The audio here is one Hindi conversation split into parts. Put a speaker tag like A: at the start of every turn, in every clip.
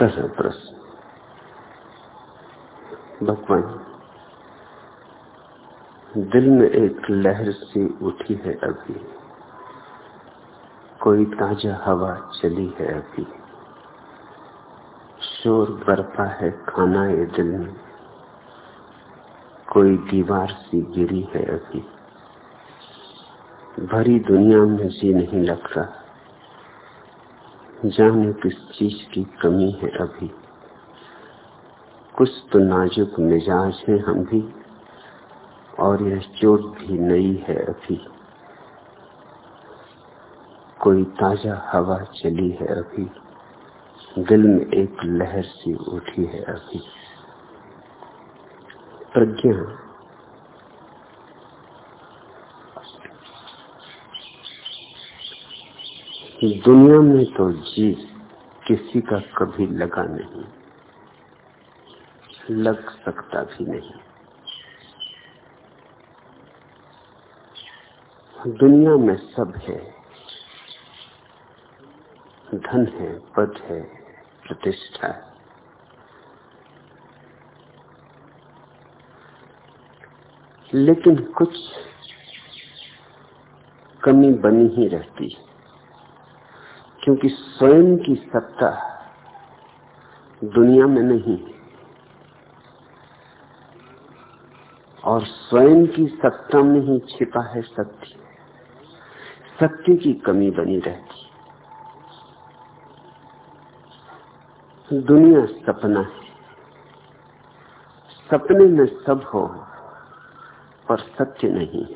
A: पहला प्रश्न। भगवान, दिल में एक लहर सी उठी है अभी। कोई ताज़ा हवा चली है अभी। शोर बरपा है खाना ये दिल में। कोई दीवार सी गिरी है अभी। भरी दुनिया में जी नहीं लगता जाने किस चीज़ की कमी है अभी। कुछ तो नाजुक मिजाज है हम भी, और यह चोट भी नई है अभी। कोई ताज़ा हवा चली है अभी, दिल में एक लहर सी उठी है अभी। प्रज्ञा दुनिया में तो जी किसी का कभी लगा नहीं, लग सकता भी नहीं। दुनिया में सब है, धन है, पद है, प्रतिष्ठा है। लेकिन कुछ कमी बनी ही रहती है। क्योंकि स्वयं की सत्ता दुनिया में नहीं और स्वयं की सत्ता में ही छिपा है सत्य। सत्य की कमी बनी रहती दुनिया सपना है। सपने में सब हो, पर सत्य नहीं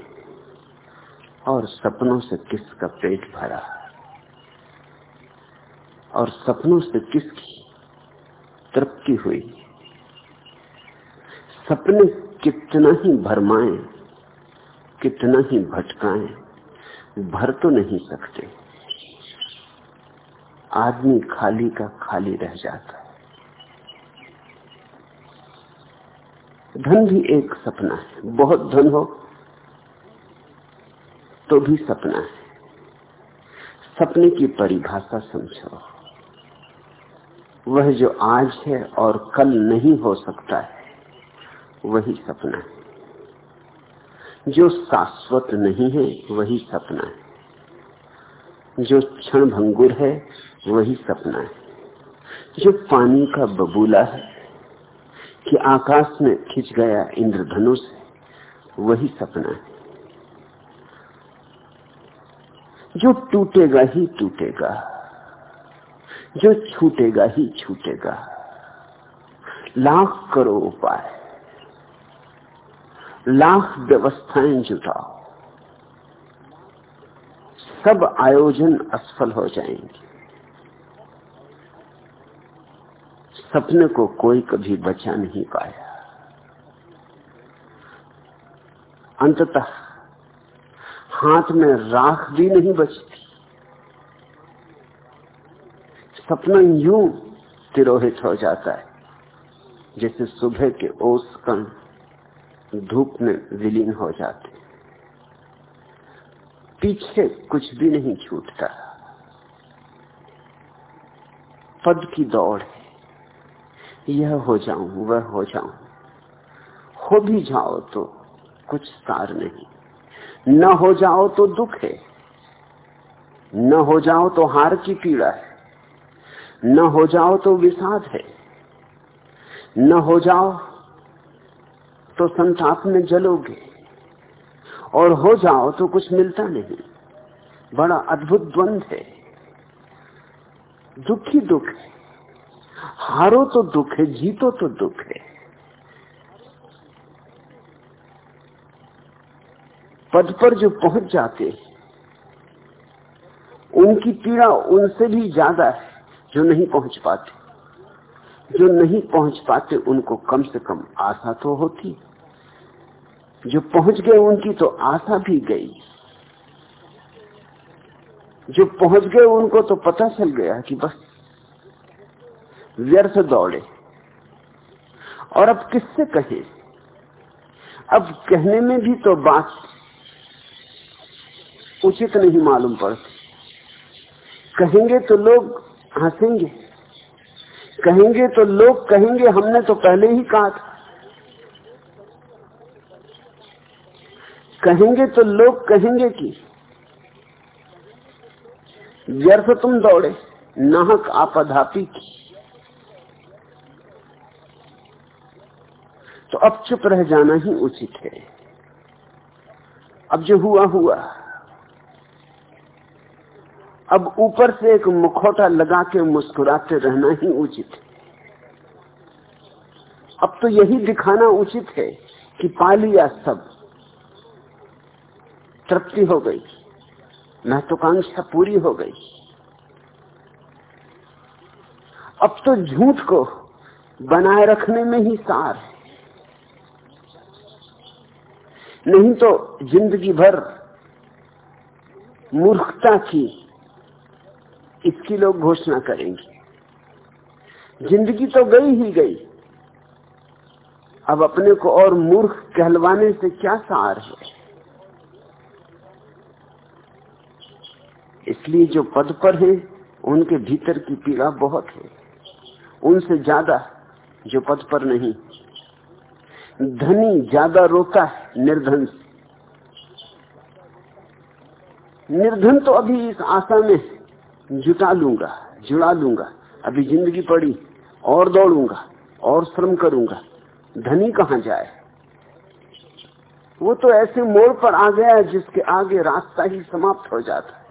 A: और सपनों से किसका पेट भरा और सपनों से किसकी तृप्ति हुई? सपने कितना ही भरमाए, कितना ही भटकाए, भर तो नहीं सकते। आदमी खाली का खाली रह जाता है। धन भी एक सपना है। बहुत धन हो तो भी सपना है। सपने की परिभाषा समझो। वह जो आज है और कल नहीं हो सकता है, वही सपना है। जो शाश्वत नहीं है, वही सपना है। जो क्षण भंगुर है, वही सपना है। जो पानी का बबूला है कि आकाश में खिंच गया इंद्रधनुष वही सपना है। जो टूटेगा ही टूटेगा। जो छूटेगा ही छूटेगा। लाख करो उपाय। लाख व्यवस्थाएँ जुटाओ। सब आयोजन असफल हो जाएँगे। सपने को कोई कभी बचा नहीं पाया। अंततः हाथ में राख भी नहीं बचती। सपना यूँ तिरोहित हो जाता है, जैसे सुबह के ओस कण धूप में विलीन हो जाते पीछे कुछ भी नहीं छूटता। पद की दौड़ है। यह हो जाऊँ, वह हो जाऊँ। हो भी जाओ तो कुछ सार नहीं। न हो जाओ तो दुख है। न हो जाओ तो हार की पीड़ा है। न हो जाओ तो विषाद है। न हो जाओ तो संताप में जलोगे। और हो जाओ तो कुछ मिलता नहीं। बड़ा अद्भुत द्वंद है। दुख ही दुख है। हारो तो दुख है, जीतो तो दुख है। पद पर जो पहुँच जाते हैं, उनकी पीड़ा उनसे भी ज़्यादा है। जो नहीं पहुँच पाते, जो नहीं पहुँच पाते, उनको कम से कम आशा तो होती। जो पहुँच गए उनकी तो आशा भी गई। जो पहुँच गए उनको तो पता चल गया कि बस व्यर्थ दौड़े। और अब किससे कहे? अब कहने में भी तो बात उचित नहीं मालूम पड़ती। कहेंगे तो लोग हंसेंगे। कहेंगे तो लोग कहेंगे, हमने तो पहले ही कहा था। कहेंगे तो लोग कहेंगे कि, व्यर्थ तुम दौड़े, नाहक आपाधापी की। तो अब चुप रह जाना ही उचित है। अब जो हुआ हुआ। अब ऊपर से एक मुखौटा लगा के मुस्कुराते रहना ही उचित है। अब तो यही दिखाना उचित है कि पा लिया सब, तृप्ति हो गई, महत्वाकांक्षा पूरी हो गई। अब तो झूठ को बनाए रखने में ही सार है। नहीं तो ज़िंदगी भर मूर्खता की इसकी लोग घोषणा करेंगे। ज़िंदगी तो गई ही गई। अब अपने को और मूर्ख कहलवाने से क्या सार है? इसलिए जो पद पर है, उनके भीतर की पीड़ा बहुत है। उनसे ज़्यादा जो पद पर नहीं। धनी ज़्यादा रोता है निर्धन निर्धन तो अभी इस आशा में जुटा लूँगा, जुड़ा लूँगा, अभी ज़िंदगी पड़ी, और दौड़ूँगा, और श्रम करूँगा, धनी कहा जाए? वो तो ऐसे मोड़ पर आ गया है जिसके आगे रास्ता ही समाप्त हो जाता है।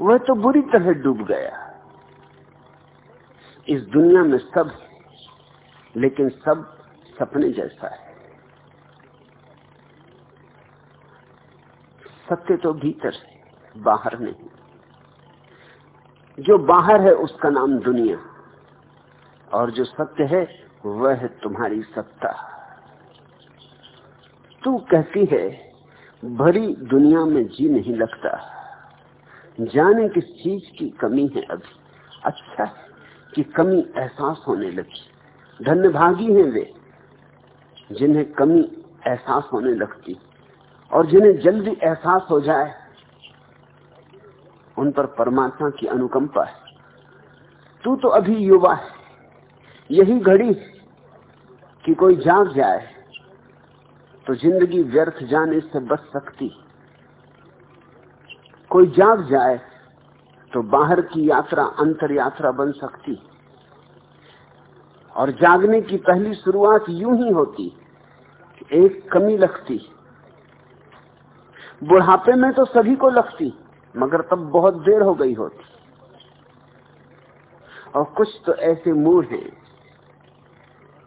A: वह तो बुरी तरह डूब गया। इस दुनिया में सब लेकिन सब सपने जैसा है। सत्य तो भीतर है बाहर नहीं। जो बाहर है उसका नाम दुनिया, और जो सत्य है वह है तुम्हारी सत्ता। तू कहती है, भरी दुनिया में जी नहीं लगता। जाने किस चीज़ की कमी है अभी। अच्छा कि कमी एहसास होने लगी। धन्यभागी हैं वे, जिन्हें कमी एहसास होने लगती। और जिन्हें जल्दी एहसास हो जाए, उन पर परमात्मा की अनुकंपा है। तू तो अभी युवा है, यही घड़ी कि कोई जाग जाए तो ज़िंदगी व्यर्थ जाने से बच सकती। कोई जाग जाए तो बाहर की यात्रा अंतर यात्रा बन सकती। और जागने की पहली शुरुआत यूँ ही होती एक कमी लगती। बुढ़ापे में तो सभी को लगती, मगर तब बहुत देर हो गई होती। और कुछ तो ऐसे मूड हैं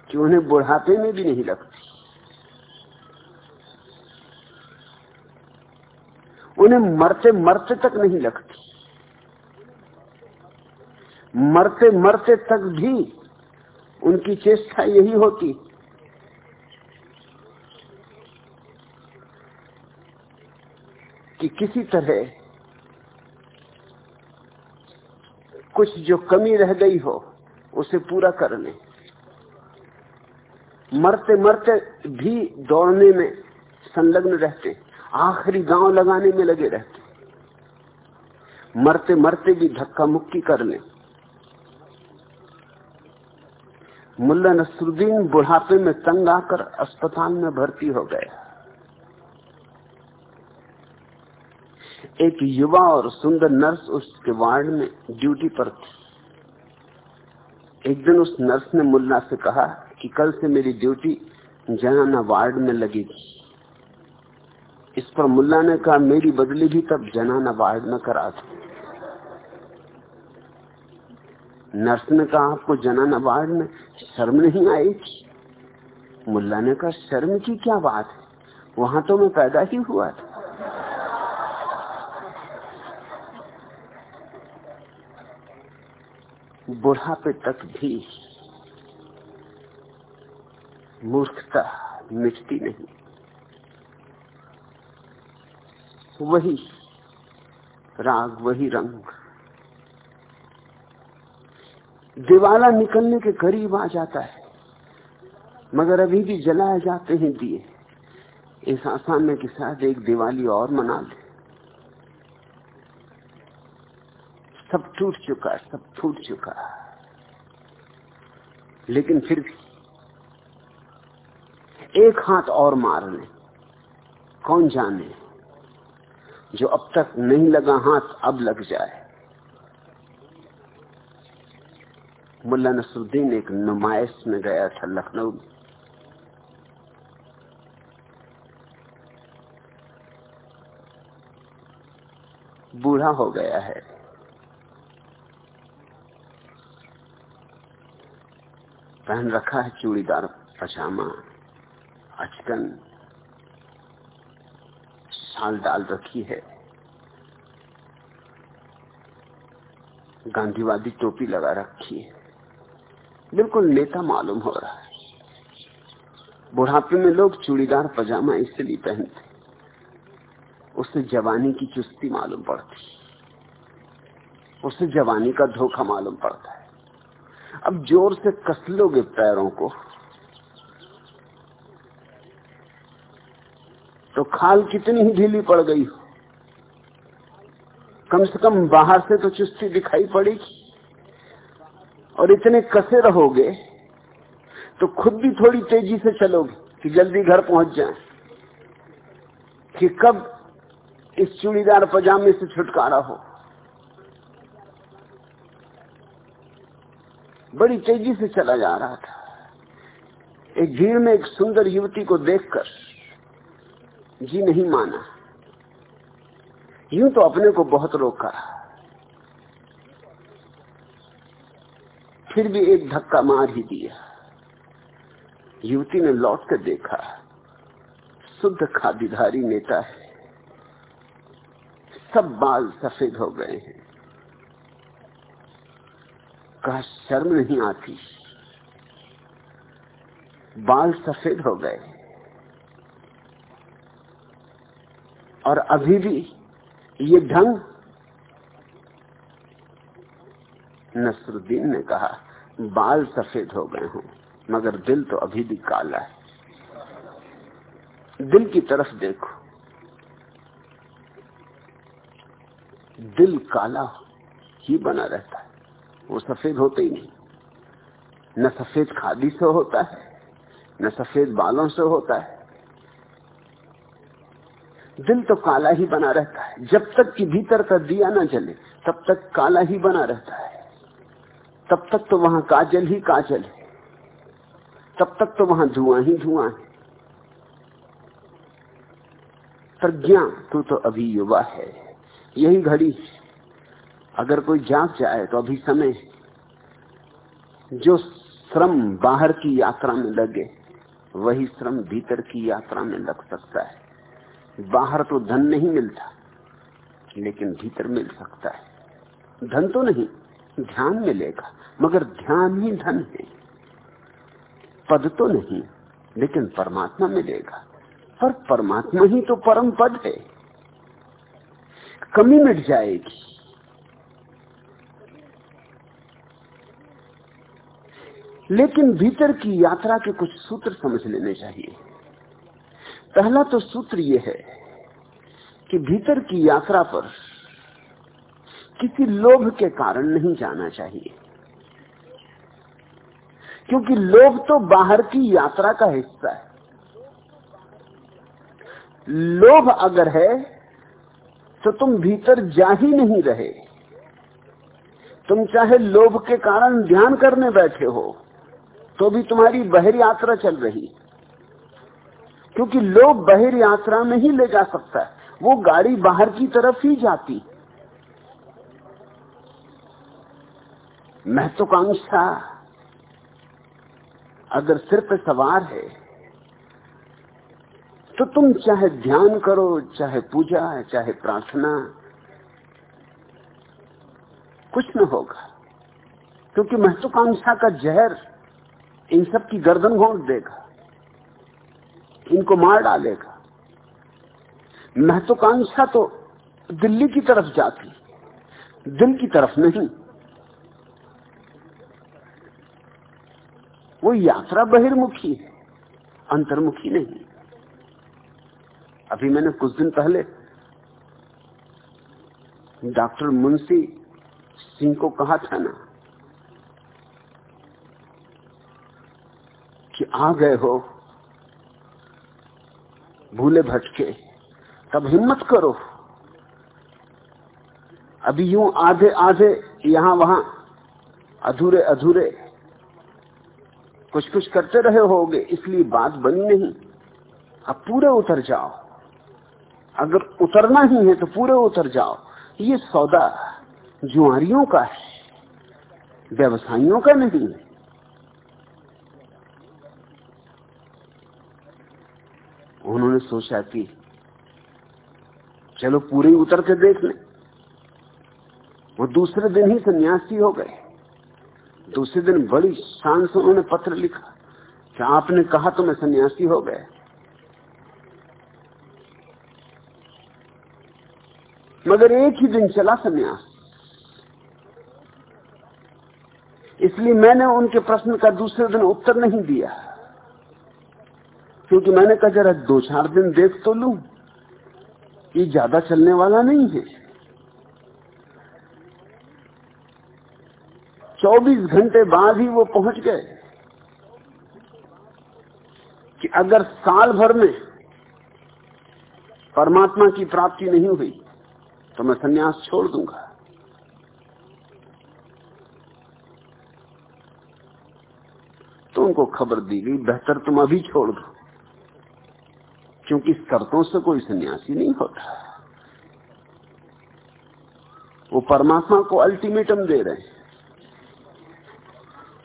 A: कि उन्हें बुढ़ापे में भी नहीं लगती। उन्हें मरते मरते तक नहीं लगती। मरते मरते तक भी उनकी चेष्टा यही होती कि किसी तरह कुछ जो कमी रह गई हो, उसे पूरा कर ले। मरते मरते भी दौड़ने में संलग्न रहते, आखिरी गाँव लगाने में लगे रहते। मरते मरते भी धक्का मुक्की कर ले। मुल्ला नसरुद्दीन बुढ़ापे में तंग आकर अस्पताल में भर्ती हो गया। एक युवा और सुंदर नर्स उसके वार्ड में ड्यूटी पर थी। एक दिन उस नर्स ने मुल्ला से कहा कि कल से मेरी ड्यूटी जनाना वार्ड में लगेगी। इस पर मुल्ला ने कहा, मेरी बदली भी तब जनाना वार्ड में करा दो नर्स ने कहा, आपको जनाना वार्ड में शर्म नहीं आई? मुल्ला ने कहा, शर्म की क्या बात है? वहाँ तो मैं पैदा ही हुआ था। बुढ़ापे तक भी मूर्खता मिटती नहीं। वही राग, वही रंग। दिवाला निकलने के करीब आ जाता है, मगर अभी भी जलाए जाते हैं दिए। इस आसान में कि शायद एक दिवाली और मना ले। सब टूट चुका सब फूट चुका लेकिन फिर भी एक हाथ और मार ले कौन जाने जो अब तक नहीं लगा हाथ, अब लग जाए। मुल्ला नसरुद्दीन एक नुमाइश में गया था लखनऊ में। बूढ़ा हो गया है। पहन रखा है, चूड़ीदार पजामा अचकन शाल डाल रखी है। गांधीवादी टोपी लगा रखी है। बिल्कुल नेता मालूम हो रहा है। बुढ़ापे में लोग चूड़ीदार पजामा इसलिए पहनते उससे जवानी की चुस्ती मालूम पड़ती। उससे जवानी का धोखा मालूम पड़ता है। अब ज़ोर से कस लोगे पैरों को। तो खाल कितनी ही ढीली पड़ गई कम से कम बाहर से तो चुस्ती दिखाई पड़ेगी। और इतने कसे रहोगे तो खुद भी थोड़ी तेज़ी से चलोगे कि जल्दी घर पहुँच जाए। कि कब इस चूड़ीदार पजामे से छुटकारा हो। बड़ी तेज़ी से चला जा रहा था। एक भीड़ में एक सुंदर युवती को देखकर जी नहीं माना। यूँ तो अपने को बहुत रोका। फिर भी एक धक्का मार ही दिया। युवती ने लौट कर देखा, शुद्ध खादीधारी नेता है। सब बाल सफ़ेद हो गए हैं। कहा शर्म नहीं आती। बाल सफ़ेद हो गए। और अभी भी ये ढंग नसरुद्दीन ने कहा, बाल सफ़ेद हो गए हों, मगर दिल तो अभी भी काला है। दिल की तरफ़ देखो। दिल काला ही बना रहता है। वो सफ़ेद होते ही नहीं। न सफ़ेद खादी से होता है, न सफ़ेद बालों से होता है। दिल तो काला ही बना रहता है। जब तक कि भीतर का दिया ना जले, तब तक काला ही बना रहता है। तब तक तो वहाँ काजल ही काजल है। तब तक तो वहाँ धुआँ ही धुआँ है। प्रज्ञा तू तो अभी युवा है। यही घड़ी अगर कोई जाग जाए तो अभी समय जो श्रम बाहर की यात्रा में लगे, वही श्रम भीतर की यात्रा में लग सकता है। बाहर तो धन नहीं मिलता, लेकिन भीतर मिल सकता है। धन तो नहीं, ध्यान मिलेगा, मगर ध्यान ही धन है। पद तो नहीं, लेकिन परमात्मा मिलेगा। पर परमात्मा ही तो परम पद है। कमी मिट जाएगी। लेकिन भीतर की यात्रा के कुछ सूत्र समझ लेने चाहिए। पहला तो सूत्र यह है कि भीतर की यात्रा पर किसी लोभ के कारण नहीं जाना चाहिए। क्योंकि लोभ तो बाहर की यात्रा का हिस्सा है। लोभ अगर है तो तुम भीतर जा ही नहीं रहे। तुम चाहे लोभ के कारण ध्यान करने बैठे हो तो भी तुम्हारी बहिर यात्रा चल रही क्योंकि लोग बहिर यात्रा में ही ले जा सकता है। वो गाड़ी बाहर की तरफ़ ही जाती। महत्वाकांक्षा अगर सिर सवार है तो तुम चाहे ध्यान करो, चाहे पूजा, चाहे प्रार्थना, कुछ न होगा। क्योंकि महत्वाकांक्षा का जहर इन सब की गर्दन घोंट देगा। इनको मार डालेगा। महत्वाकांक्षा तो दिल्ली की तरफ़ जाती, दिल की तरफ़ नहीं। वो यात्रा बहिर्मुखी है, अंतर्मुखी नहीं। अभी मैंने कुछ दिन पहले डॉक्टर मुंशी सिंह को कहा था ना कि आ गए हो, भूले भटके, तब हिम्मत करो। अभी यूँ आधे आधे, यहाँ वहाँ, अधूरे अधूरे। कुछ कुछ करते रहे होगे, इसलिए बात बनी नहीं। अब पूरे उतर जाओ। अगर उतरना ही है तो पूरे उतर जाओ। ये सौदा जुआरियों का है, व्यवसायियों का नहीं उन्होंने सोचा कि चलो पूरे उतर के देख लें। वो दूसरे दिन ही सन्यासी हो गए। दूसरे दिन बड़ी शान से उन्होंने पत्र लिखा कि आपने कहा तो मैं सन्यासी हो गए मगर एक ही दिन चला सन्यास। इसलिए मैंने उनके प्रश्न का दूसरे दिन उत्तर नहीं दिया। क्योंकि मैंने कहा, जरा दो चार दिन देख तो लू ये ज़्यादा चलने वाला नहीं है। 24 घंटे बाद ही वो पहुँच गए कि अगर साल भर में परमात्मा की प्राप्ति नहीं हुई तो मैं सन्यास छोड़ दूँगा। तो उनको खबर दी गई, बेहतर तुम अभी छोड़ दो। क्योंकि शर्तों से कोई सन्यासी नहीं होता। वो परमात्मा को अल्टीमेटम दे रहे हैं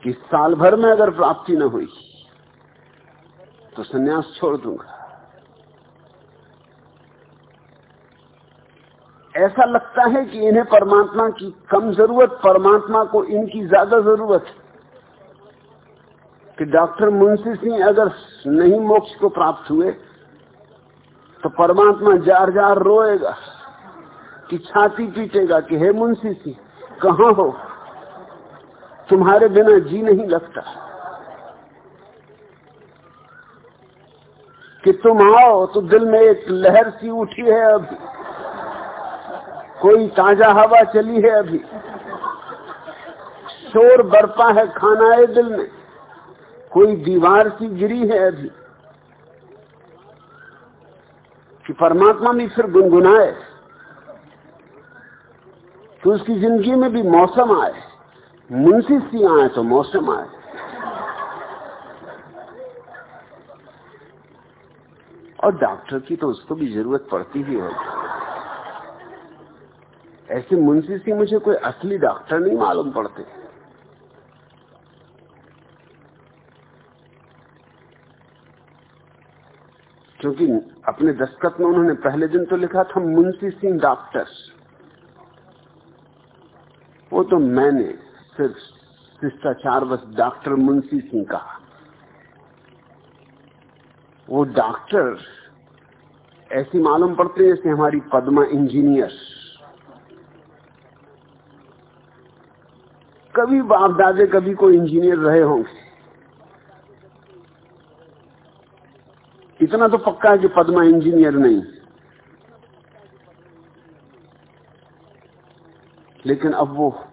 A: कि साल भर में अगर प्राप्ति न हुई तो सन्यास छोड़ दूँगा। ऐसा लगता है कि इन्हें परमात्मा की कम ज़रूरत, परमात्मा को इनकी ज़्यादा ज़रूरत कि डॉक्टर मुंशी सिंह अगर नहीं मोक्ष को प्राप्त हुए तो परमात्मा जार जार रोएगा कि छाती पीटेगा कि हे मुंशी सी कहा हो? तुम्हारे बिना जी नहीं लगता। कि तुम आओ तो दिल में एक लहर सी उठी है अभी। कोई ताज़ा हवा चली है अभी। शोर बरपा है खाना है दिल में। कोई दीवार सी गिरी है अभी। कि परमात्मा भी फिर गुनगुनाए तो उसकी ज़िंदगी में भी मौसम आए। मुंशी सी आए तो मौसम आए। और डॉक्टर की तो उसको भी ज़रूरत पड़ती ही होगी ऐसे मुंशी सी मुझे कोई असली डॉक्टर नहीं मालूम पड़ते। क्योंकि अपने दस्तखत में उन्होंने पहले दिन तो लिखा था, मुंशी सिंह डॉक्टर वो तो मैंने सिर्फ़ शिष्टाचार बस डॉक्टर मुंशी सिंह कहा। वो डॉक्टर ऐसी मालूम पड़ते जैसे हमारी पद्मा इंजीनियर कभी बाप दादे, कभी कोई इंजीनियर रहे होंगे। इतना तो पक्का है कि पद्मा इंजीनियर नहीं। लेकिन अब वो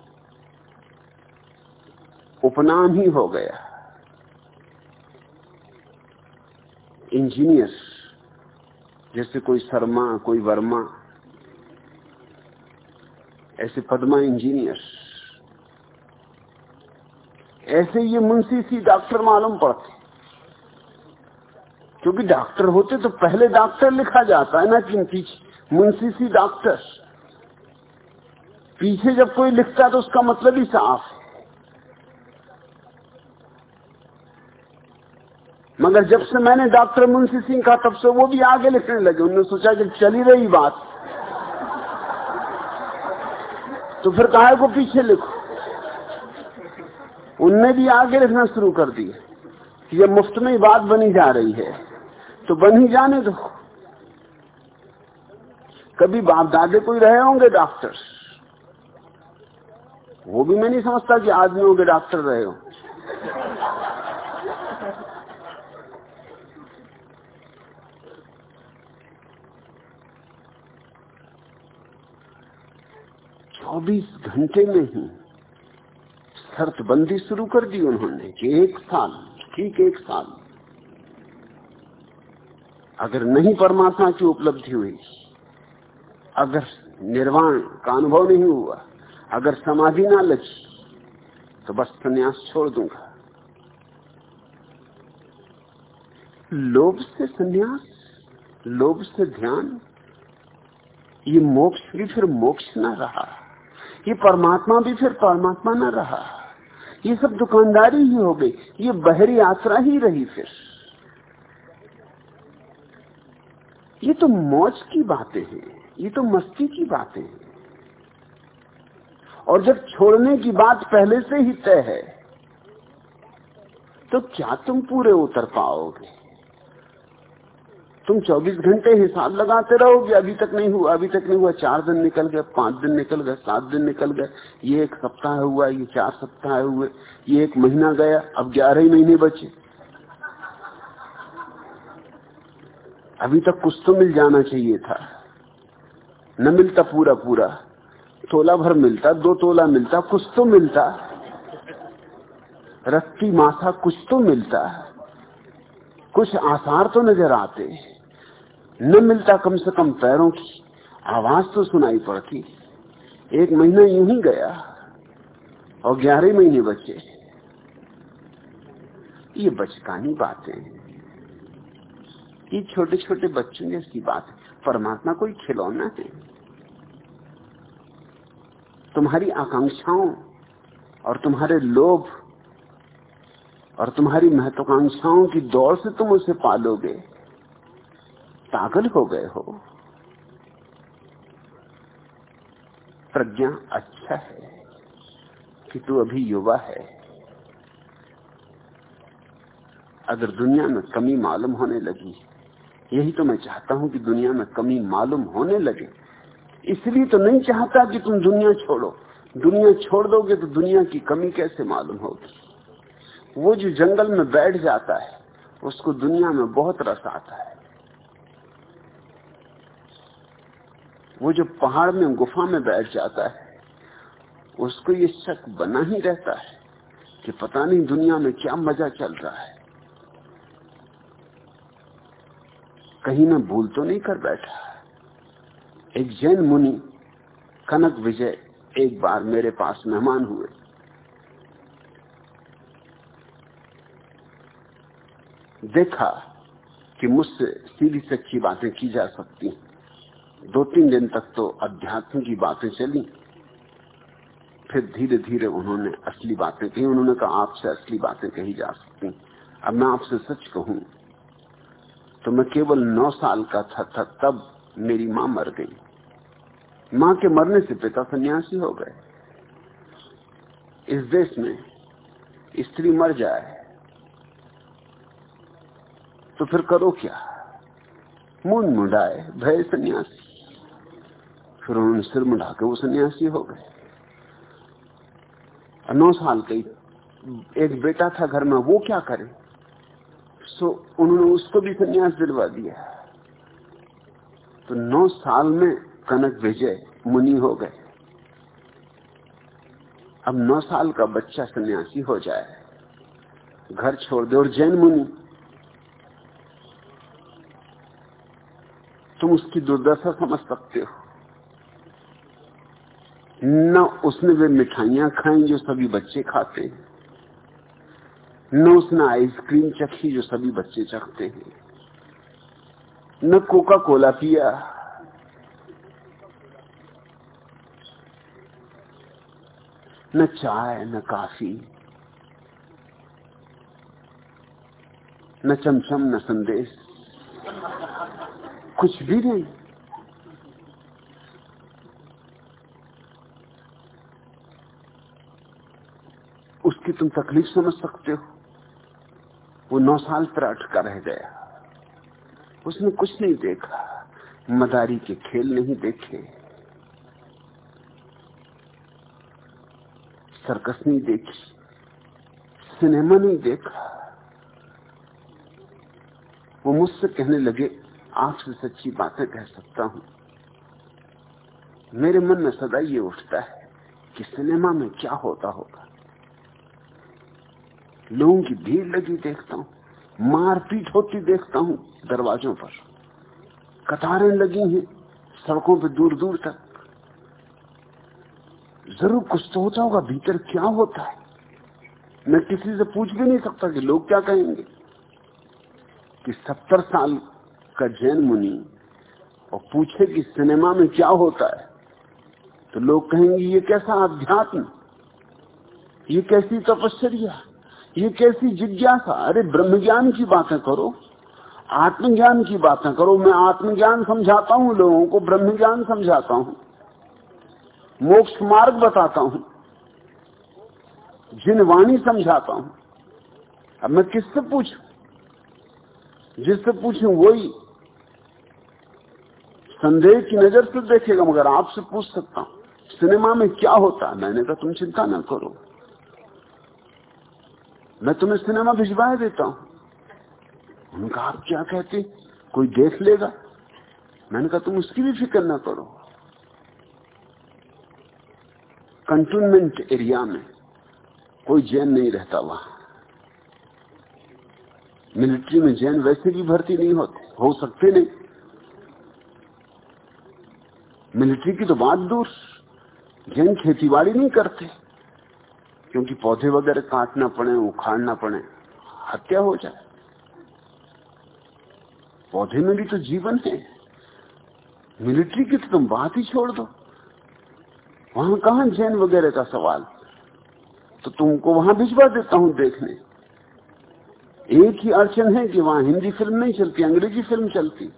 A: उपनाम ही हो गया। इंजीनियर, जैसे कोई शर्मा, कोई वर्मा, ऐसे पद्मा इंजीनियर। ऐसे ये मुंशी सी डॉक्टर मालूम पड़ते। क्योंकि डॉक्टर होते तो पहले डॉक्टर लिखा जाता है ना कि पीछे? मुंशी सी डॉक्टर। पीछे जब कोई लिखता है तो उसका मतलब ही साफ़ है। मगर जब से मैंने डॉक्टर मुंशी सिंह कहा तब से वो भी आगे लिखने लगे। उन्होंने सोचा कि चली रही बात। तो फिर कहा को पीछे लिखो। उनने भी आगे लिखना शुरू कर दिया कि ये मुफ़्त में बात बनी जा रही है। तो बन ही जाने दो। कभी बाप दादे कोई रहे होंगे डॉक्टर वो भी मैं नहीं समझता कि आदमियों के डॉक्टर रहे हो। 24 घंटे में ही शर्तबंदी शुरू कर दी उन्होंने कि एक साल, ठीक एक साल। अगर नहीं परमात्मा की उपलब्धि हुई, अगर निर्वाण का अनुभव नहीं हुआ, अगर समाधि ना लगी तो बस संन्यास छोड़ दूँगा। लोभ से संन्यास, लोभ से ध्यान, ये मोक्ष भी फिर मोक्ष ना रहा, ये परमात्मा भी फिर परमात्मा ना रहा। ये सब दुकानदारी ही हो गई, ये बहरी यात्रा ही रही फिर। ये तो मौज की बातें हैं, ये तो मस्ती की बातें हैं। और जब छोड़ने की बात पहले से ही तय है तो क्या तुम पूरे उतर पाओगे? तुम 24 घंटे हिसाब लगाते रहोगे, अभी तक नहीं हुआ, अभी तक नहीं हुआ, चार दिन निकल गए, पाँच दिन निकल गए, सात दिन निकल गए, ये एक सप्ताह हुआ, ये चार सप्ताह हुए, ये एक महीना गया, अब ग्यारह ही महीने बचे। अभी तक कुछ तो मिल जाना चाहिए था। न मिलता पूरा पूरा। तोला भर मिलता, दो तोला मिलता, कुछ तो मिलता। रत्ती माथा कुछ तो मिलता। कुछ आसार तो नज़र आते। न मिलता कम से कम पैरों की। आवाज़ तो सुनाई पड़ती। एक महीना यूँ ही गया और ग्यारह महीने बचे। ये बचकानी बातें ये छोटे छोटे बच्चों जैसी बात परमात्मा कोई खिलौना है। तुम्हारी आकांक्षाओं और तुम्हारे लोभ और तुम्हारी महत्वाकांक्षाओं की दौड़ से तुम उसे पालोगे। पागल हो गए हो। प्रज्ञा अच्छा है कि तू अभी युवा है। अगर दुनिया में कमी मालूम होने लगी यही तो मैं चाहता हूँ कि दुनिया में कमी मालूम होने लगे। इसलिए तो नहीं चाहता कि तुम दुनिया छोड़ो। दुनिया छोड़ दोगे तो दुनिया की कमी कैसे मालूम होगी? वो जो जंगल में बैठ जाता है, उसको दुनिया में बहुत रस आता है। वो जो पहाड़ में, गुफा में बैठ जाता है, उसको ये शक बना ही रहता है कि पता नहीं दुनिया में क्या मज़ा चल रहा है। कहीं मैं भूल तो नहीं कर बैठा। एक जैन मुनि, कनक विजय, एक बार मेरे पास मेहमान हुए। देखा कि मुझसे सीधी सच्ची बातें की जा सकती दो तीन दिन तक तो अध्यात्म की बातें चली। फिर धीरे धीरे उन्होंने असली बातें कही। उन्होंने कहा, आपसे असली बातें कही जा सकती अब मैं आपसे सच कहूँ तो मैं केवल नौ साल का था, था तब मेरी माँ मर गई। माँ के मरने से पिता सन्यासी हो गए। इस देश में स्त्री मर जाए तो फिर करो क्या? मुन मुंडाए भय सन्यासी। फिर उन्होंने सिर मुंडा के वो सन्यासी हो गए। नौ साल के एक बेटा था घर में वो क्या करे? सो उन्होंने उसको भी सन्यास दिलवा दिया। तो नौ साल में कनक विजय मुनि हो गए। अब नौ साल का बच्चा सन्यासी हो जाए। घर छोड़ दे और जैन मुनि। तुम उसकी दुर्दशा समझ सकते हो। न उसने वे मिठाइयाँ खाई जो सभी बच्चे खाते हैं। न उसने आइसक्रीम चखी जो सभी बच्चे चखते हैं। न कोका कोला पिया। न चाय, न काफ़ी। न चमचम, न संदेश। कुछ भी नहीं। उसकी तुम तकलीफ़ समझ सकते हो। वो नौ साल पर अटका रह गया। उसने कुछ नहीं देखा। मदारी के खेल नहीं देखे। सर्कस नहीं देखी। सिनेमा नहीं देखा। वो मुझसे कहने लगे आपसे सच्ची बातें कह सकता हूँ। मेरे मन में सदा ये उठता है कि सिनेमा में क्या होता होगा। लोगों की भीड़ लगी देखता हूँ, मारपीट होती देखता हूँ दरवाजों पर। कतारें लगी हैं सड़कों पर दूर दूर तक। ज़रूर कुछ तो होता होगा, भीतर क्या होता है? मैं किसी से पूछ भी नहीं सकता कि लोग क्या कहेंगे। कि सत्तर साल का जैन मुनि और पूछे कि सिनेमा में क्या होता है तो लोग कहेंगे, ये कैसा अध्यात्म? ये कैसी तपस्या ये कैसी जिज्ञासा? अरे ब्रह्म ज्ञान की बातें करो। आत्मज्ञान की बातें करो। मैं आत्मज्ञान समझाता हूँ, लोगों को ब्रह्म ज्ञान समझाता हूँ। मोक्ष मार्ग बताता हूँ। जिन वाणी समझाता हूँ। अब मैं किससे पूछूँ? जिससे पूछू वही। संदेह की नज़र से देखेगा, मगर आपसे पूछ सकता हूँ। सिनेमा में क्या होता है? मैंने कहा, तुम चिंता ना करो। मैं तुम्हें सिनेमा भिजवा देता हूँ। उनका आप क्या कहते कोई देख लेगा? मैंने कहा, तुम उसकी भी फ़िक्र ना करो। कंटोनमेंट एरिया में कोई जैन नहीं रहता वहाँ। मिलिट्री में जैन वैसे भी भर्ती नहीं होते, हो सकते नहीं। मिलिट्री की तो बात दूर। जैन खेतीबाड़ी नहीं करते। क्योंकि पौधे वगैरह काटना पड़े, उखाड़ना पड़े, हत्या हो जाए। पौधे में भी तो जीवन है। मिलिट्री की तो तुम बात ही छोड़ दो। वहाँ कहा जैन वगैरह का सवाल? तो तुमको वहाँ भिजवा देता हूँ देखने। एक ही अड़चन है कि वहाँ हिंदी फ़िल्म नहीं चलती, अंग्रेज़ी फ़िल्म चलती।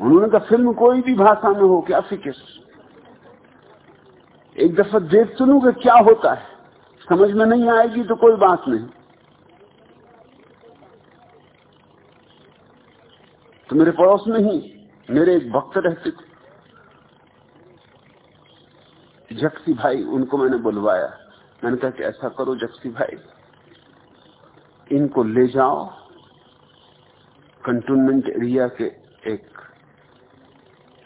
A: उन्होंने कहा, फ़िल्म कोई भी भाषा में हो, क्या फ़िक्र? एक दफ़ा देख सुनूगे, क्या होता है? समझ में नहीं आएगी तो कोई बात नहीं। तो मेरे पड़ोस में ही मेरे एक भक्त रहते थे। जक्सी भाई, उनको मैंने बुलवाया। मैंने कहा कि ऐसा करो जक्सी भाई, इनको ले जाओ कंटोनमेंट एरिया के एक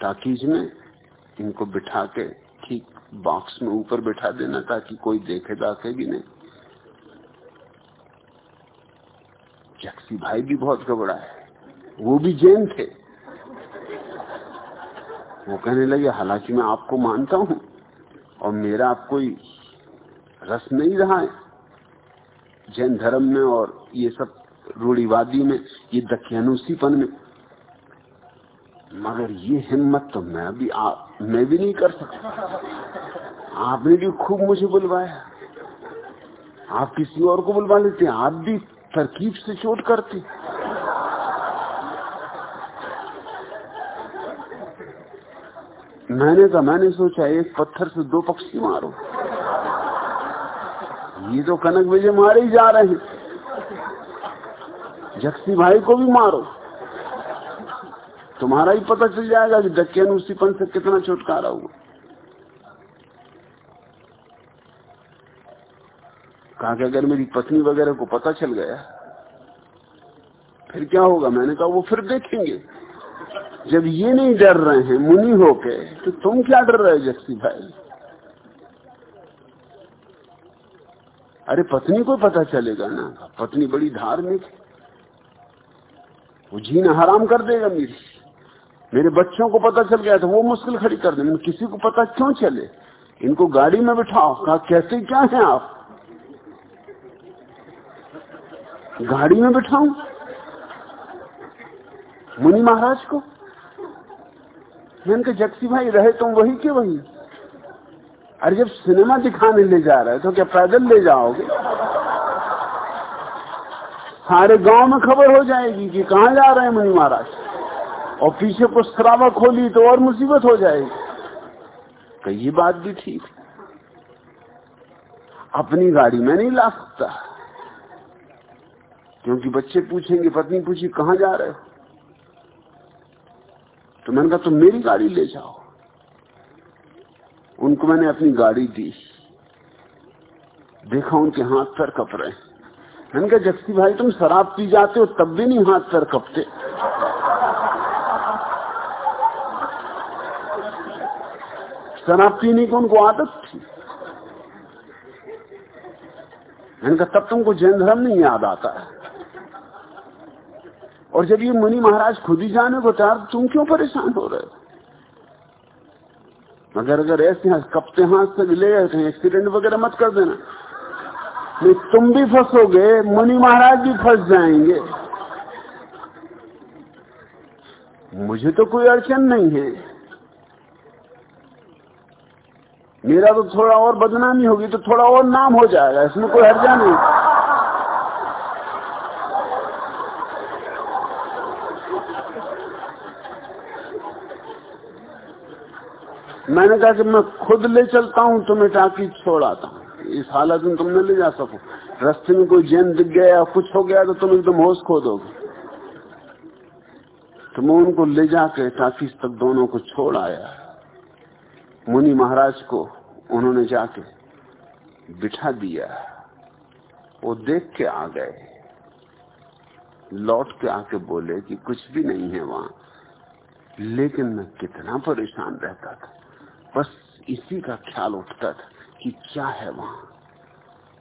A: टाकीज में, इनको बिठा के बॉक्स में ऊपर बिठा देना ताकि कोई देखे दाखे भी नहीं। जक्सी भाई भी बहुत घबरा है। वो भी जैन थे। वो कहने लगे हालाँकि मैं आपको मानता हूँ और मेरा आप कोई रस नहीं रहा है। जैन धर्म में और ये सब रूढ़ीवादी में ये दख्यानुसीपन में। मगर ये हिम्मत तो मैं भी आ, मैं भी नहीं कर सकता। आपने भी खूब मुझे बुलवाया। आप किसी और को बुलवा लेते आप भी तरकीब से चोट करते मैंने कहा, मैंने सोचा, एक पत्थर से दो पक्षी मारो। ये तो कनक विजय मारे ही जा रहे हैं। जक्सी भाई को भी मारो। तुम्हारा ही पता चल जाएगा कि उसी पन से कितना छुटकारा हुआ। कहा कि अगर मेरी पत्नी वगैरह को पता चल गया, फिर क्या होगा? मैंने कहा, वो फिर देखेंगे। जब ये नहीं डर रहे हैं, मुनि होके तो तुम क्या डर रहे हो जस्सी भाई? अरे, पत्नी को पता चलेगा ना। पत्नी बड़ी धार्मिक वो जीना हराम कर देगा मेरी। मेरे बच्चों को पता चल गया तो वो मुश्किल खड़ी कर दे। किसी को पता क्यों चले? इनको गाड़ी में बिठाओ। कहा कैसे क्या है आप? गाड़ी में बिठाऊं? मुनि महाराज को? मैंने कहा जगसी भाई रहे तुम वही के वही। अरे जब सिनेमा दिखाने ले जा रहे तो क्या पैदल ले जाओगे? सारे गाँव में खबर हो जाएगी कि कहा जा रहे हैं मुनि महाराज। और पीछे को शराबा खोली तो और मुसीबत हो जाएगी। कही बात भी ठीक अपनी गाड़ी में नहीं ला सकता। क्योंकि बच्चे पूछेंगे, पत्नी पूछी, कहाँ जा रहे हो? तो मैंने कहा, तुम मेरी गाड़ी ले जाओ। उनको मैंने अपनी गाड़ी दी। देखा उनके हाथ पैर कप रहे मैंने कहा जक्सी भाई, तुम शराब पी जाते हो, तब भी नहीं हाथ पैर कपते? शराब पीने की उनको आदत थी। मैंने कहा, तब तुमको जैन धर्म नहीं याद आता और जब ये मुनि महाराज खुद ही जाने को तैयार तुम क्यों परेशान हो रहे हो? मगर अगर ऐसे कपते हाथ से ले गए, कहीं एक्सीडेंट वगैरह मत कर देना। नहीं, तुम भी फंसोगे, मुनि महाराज भी फंस जाएँगे। मुझे तो कोई अड़चन नहीं है। मेरा तो थोड़ा और बदनामी होगी तो थोड़ा और नाम हो जाएगा, इसमें कोई हर्जा नहीं। मैंने कहा कि मैं खुद ले चलता हूँ, तुम्हें टाकी छोड़ आता हूँ। इस हालत में तुम न ले जा सको। रस्ते में कोई जैन दिख गया या कुछ हो गया तो तुम एकदम होश खो दोगे तो मैं उनको ले जाके टाकी तक दोनों को छोड़ आया मुनि महाराज को उन्होंने जाके बिठा दिया। वो देख के आ गए। लौट के आके बोले कि कुछ भी नहीं है वहाँ। लेकिन मैं कितना परेशान रहता था। बस इसी का ख्याल उठता था कि क्या है वहाँ।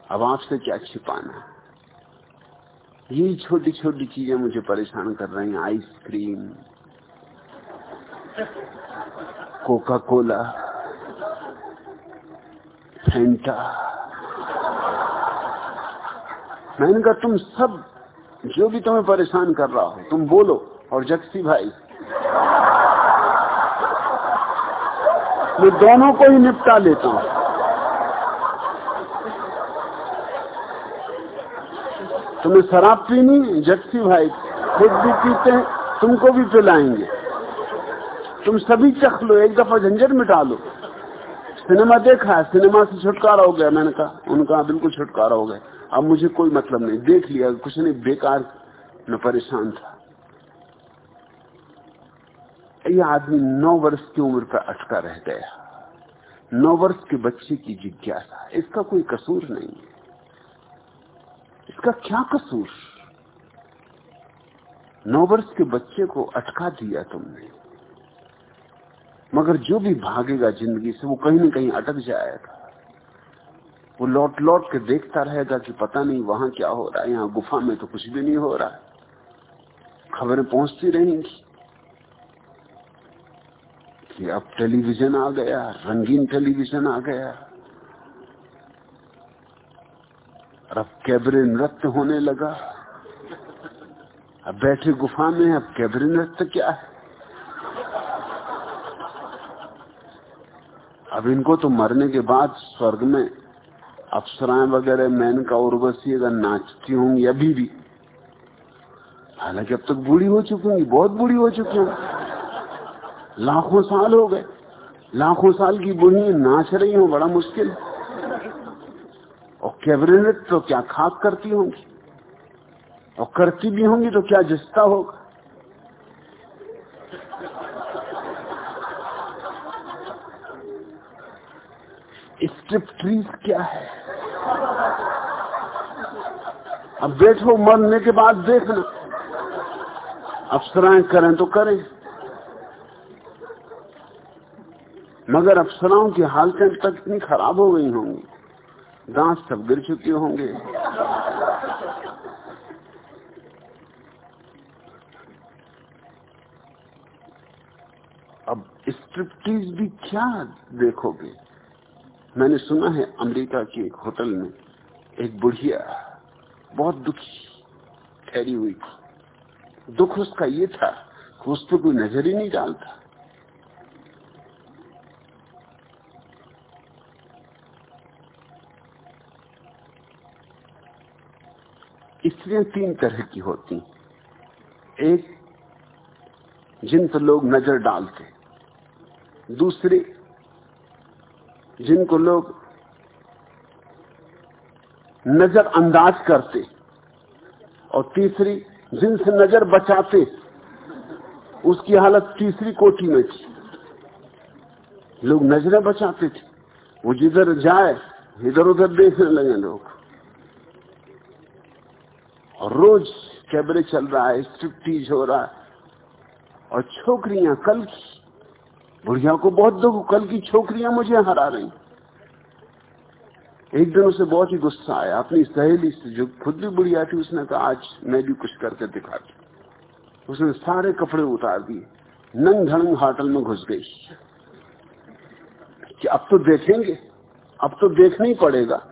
A: अब आपसे क्या छिपाना यही छोटी छोटी चीज़ें मुझे परेशान कर रही हैं, आइसक्रीम कोका कोला फेंटा मैंने कहा, तुम सब जो भी तुम्हें परेशान कर रहा हो, तुम बोलो। और जगसी भाई मैं दोनों को ही निपटा लेता हूँ। तुम्हें शराब पीनी जगसी भाई, खुद भी पीते हैं, तुमको भी पिलाएँगे। तुम सभी चख लो, एक दफ़ा झंझट मिटा लो। सिनेमा देखा है, सिनेमा से छुटकारा हो गया, मैंने कहा उनका बिल्कुल छुटकारा हो गया। अब मुझे कोई मतलब नहीं, देख लिया, कुछ नहीं, बेकार, में परेशान था। ये आदमी नौ वर्ष की उम्र पर अटका रह गया। नौ वर्ष के बच्चे की जिज्ञासा, इसका कोई कसूर नहीं है। इसका क्या कसूर? नौ वर्ष के बच्चे को अटका दिया तुमने। मगर जो भी भागेगा ज़िंदगी से, वो कहीं ना कहीं अटक जाएगा। वो लौट लौट के देखता रहेगा कि पता नहीं वहाँ क्या हो रहा है। यहाँ गुफा में तो कुछ भी नहीं हो रहा खबरें पहुँचती रहेंगी। कि अब टेलीविज़न आ गया, रंगीन टेलीविज़न आ गया। और अब कैबरे नृत्य होने लगा। अब बैठे गुफा में अब कैबरे नृत्य क्या है? अब इनको तो मरने के बाद स्वर्ग में अप्सराएँ वगैरह, मैन का उर्वशी अगर नाचती होंगी अभी भी। हालाँकि अब तक बूढ़ी हो चुकी होंगी, बहुत बूढ़ी हो चुकी होंगी। लाखों साल हो गए। लाखों साल की बूढ़ी नाच रही हो, बड़ा मुश्किल। और कैबरेट तो क्या खाक करती होंगी? और करती भी होंगी तो क्या जिसता होगा? स्ट्रिप ट्रीज क्या है? अब बैठो, मरने के बाद देखना। अप्सराएँ करें तो करें। मगर अफसराओं की हालतें तक इतनी खराब हो गई होंगी। दांत सब गिर चुके होंगे। अब स्ट्रिप्टीज भी क्या देखोगे? मैंने सुना है अमेरिका के एक होटल में एक बुढ़िया, बहुत दुखी, ठहरी हुई थी। दुख उसका ये था कि उस पर कोई नज़र ही नहीं डालता। स्त्रियाँ तीन तरह की होती एक, जिन पर लोग नज़र डालते दूसरी, जिनको लोग नज़र अंदाज करते और तीसरी, जिनसे नज़र बचाते उसकी हालत तीसरी कोठी में थी। लोग नज़रें बचाते थे। वो जिधर जाए इधर उधर देखने लगे लोग। और रोज कैबरे चल रहा है स्ट्रिप्टीज हो रहा है। और छोकरियाँ कल की, बुढ़िया को बहुत दुख, कल की छोकरियाँ मुझे हरा रही। एक दिन उसे बहुत ही गुस्सा आया, अपनी सहेली से जो खुद भी बुढ़िया थी, उसने कहा, आज मैं भी कुछ करके दिखा उसने सारे कपड़े उतार दिए नंग धड़ंग होटल में घुस गई। कि अब तो देखेंगे, अब तो देखना ही पड़ेगा।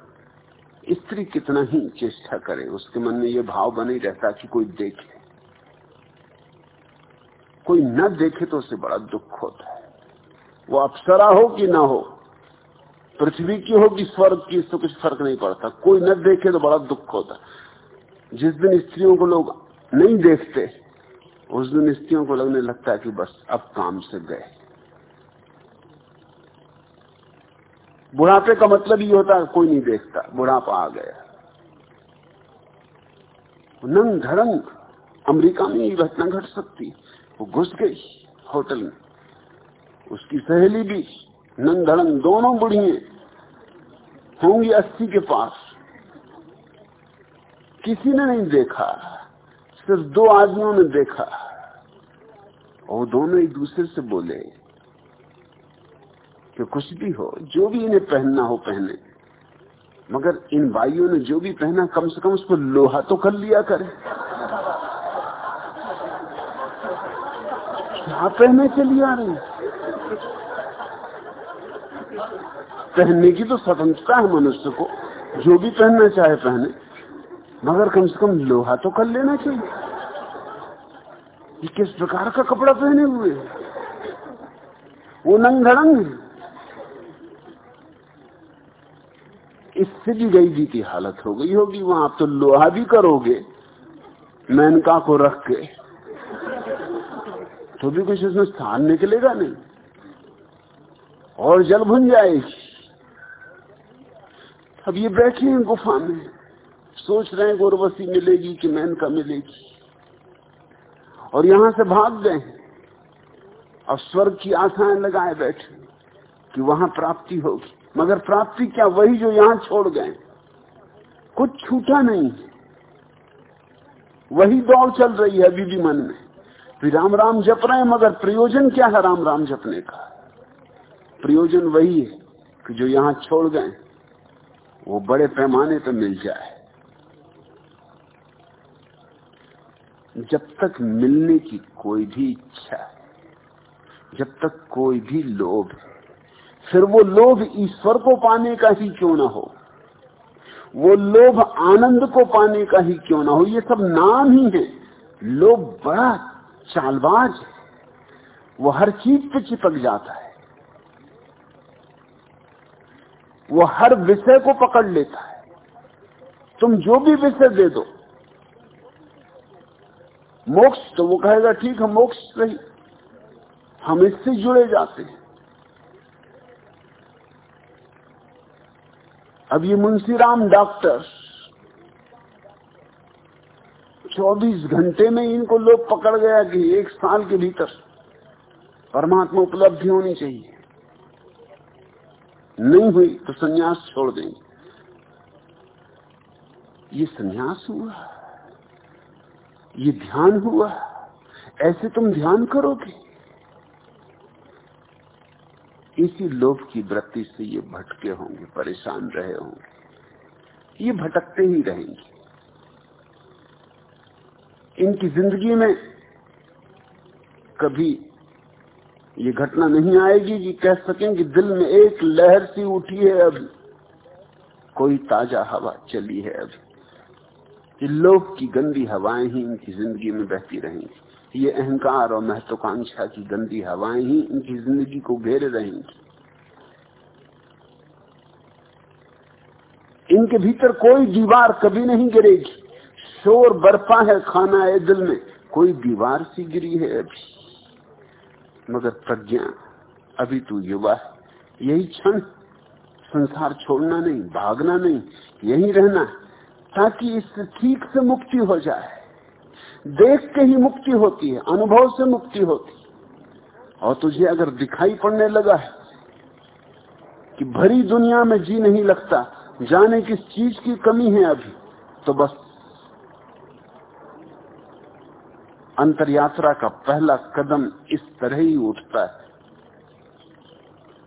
A: स्त्री कितना ही चेष्टा करे, उसके मन में यह भाव बने रहता कि कोई देखे। कोई न देखे तो उसे बड़ा दुख होता है। वो अप्सरा हो कि ना हो, पृथ्वी की हो कि स्वर्ग की, इससे कुछ फ़र्क नहीं पड़ता। कोई न देखे तो बड़ा दुख होता जिस दिन स्त्रियों को लोग नहीं देखते, उस दिन स्त्रियों को लगने लगता है कि बस अब काम से गए। बुढ़ापे का मतलब ये होता है, कोई नहीं देखता, बुढ़ापा आ गया। नंग धड़ंग, अमेरिका में ये घटना घट सकती, वो घुस गई होटल में। उसकी सहेली भी, नंग धड़ंग, दोनों बुढ़िए होंगी अस्सी के पास। किसी ने नहीं देखा, सिर्फ़ दो आदमियों ने देखा। और दोनों एक दूसरे से बोले कि कुछ भी हो, जो भी इन्हें पहनना हो पहने। मगर इन भाइयों ने जो भी पहना, कम से कम उसको लोहा तो कर लिया करे। क्या पहने चली आ रही पहनने की तो स्वतंत्रता है मनुष्य को, जो भी पहनना चाहे पहने, मगर कम से कम लोहा तो कर लेना चाहिए। ये किस प्रकार का कपड़ा पहने हुए वो नंग धड़ंग गई जी की हालत हो गई होगी, वहाँ आप तो लोहा भी करोगे मैनका को रख के। तो भी कुछ उसमें स्थान निकलेगा नहीं। और जल भुन जाएगी। अब ये बैठे हैं गुफा में, सोच रहे हैं गोरवसी मिलेगी कि मैनका मिलेगी। और यहाँ से भाग गए अब स्वर्ग की आशाएँ लगाए बैठे कि वहाँ प्राप्ति होगी। मगर प्राप्ति क्या वही जो यहाँ छोड़ गए? कुछ छूटा नहीं। वही दौड़ चल रही है अभी भी मन में। फिर राम राम जप रहे हैं, मगर प्रयोजन क्या है राम राम जपने का? प्रयोजन वही है कि जो यहाँ छोड़ गए, वो बड़े पैमाने पर मिल जाए। जब तक मिलने की कोई भी इच्छा, जब तक कोई भी लोभ है फिर वो लोभ ईश्वर को पाने का ही क्यों ना हो? वो लोभ आनंद को पाने का ही क्यों ना हो? ये सब नाम ही है। लोभ बड़ा चालबाज है। वो हर चीज़ पे चिपक जाता है। वो हर विषय को पकड़ लेता है। तुम जो भी विषय दे दो। मोक्ष तो वो कहेगा, ठीक है, मोक्ष सही हम इससे जुड़े जाते हैं। अब ये मुंशीराम डॉक्टर 24 घंटे में इनको लोग पकड़ गया कि एक साल के भीतर परमात्मा उपलब्धि होनी चाहिए। नहीं हुई तो सन्यास छोड़ देंगे। ये सन्यास हुआ, ये ध्यान हुआ, ऐसे तुम ध्यान करोगे? इसी लोभ की वृत्ति से ये भटके होंगे परेशान रहे होंगे ये भटकते ही रहेंगे। इनकी ज़िंदगी में कभी ये घटना नहीं आएगी कि कह सकें कि दिल में एक लहर सी उठी है अब। कोई ताज़ा हवा चली है अब। लोभ की गंदी हवाएँ ही इनकी ज़िंदगी में बहती रहेंगी। ये अहंकार और महत्वाकांक्षा की गंदी हवाएँ ही इनकी ज़िंदगी को घेरे रहेंगी। इनके भीतर कोई दीवार कभी नहीं गिरेगी। शोर बर्फा है खाना है दिल में। कोई दीवार सी गिरी है अभी। मगर प्रज्ञा, अभी तू युवा है। यही क्षण, संसार छोड़ना नहीं, भागना नहीं, यही रहना ताकि इससे ठीक से मुक्ति हो जाए। देख के ही मुक्ति होती है, अनुभव से मुक्ति होती है। और तुझे अगर दिखाई पड़ने लगा है कि भरी दुनिया में जी नहीं लगता, जाने किस चीज़ की कमी है अभी तो बस अंतर यात्रा का पहला कदम इस तरह ही उठता है।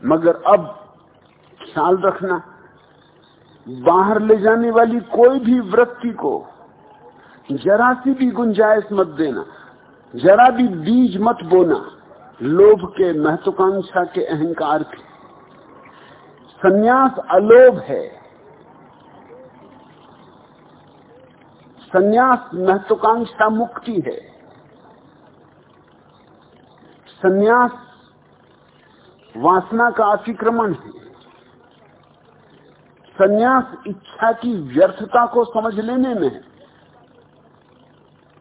A: मगर अब ख्याल रखना, बाहर ले जाने वाली कोई भी वृत्ति को जरा सी भी गुंजाइश मत देना, जरा भी बीज मत बोना। लोभ के, महत्वाकांक्षा के अहंकार के। सन्यास अलोभ है। सन्यास महत्वाकांक्षा मुक्ति है। सन्यास वासना का अतिक्रमण है। सन्यास इच्छा की व्यर्थता को समझ लेने में है।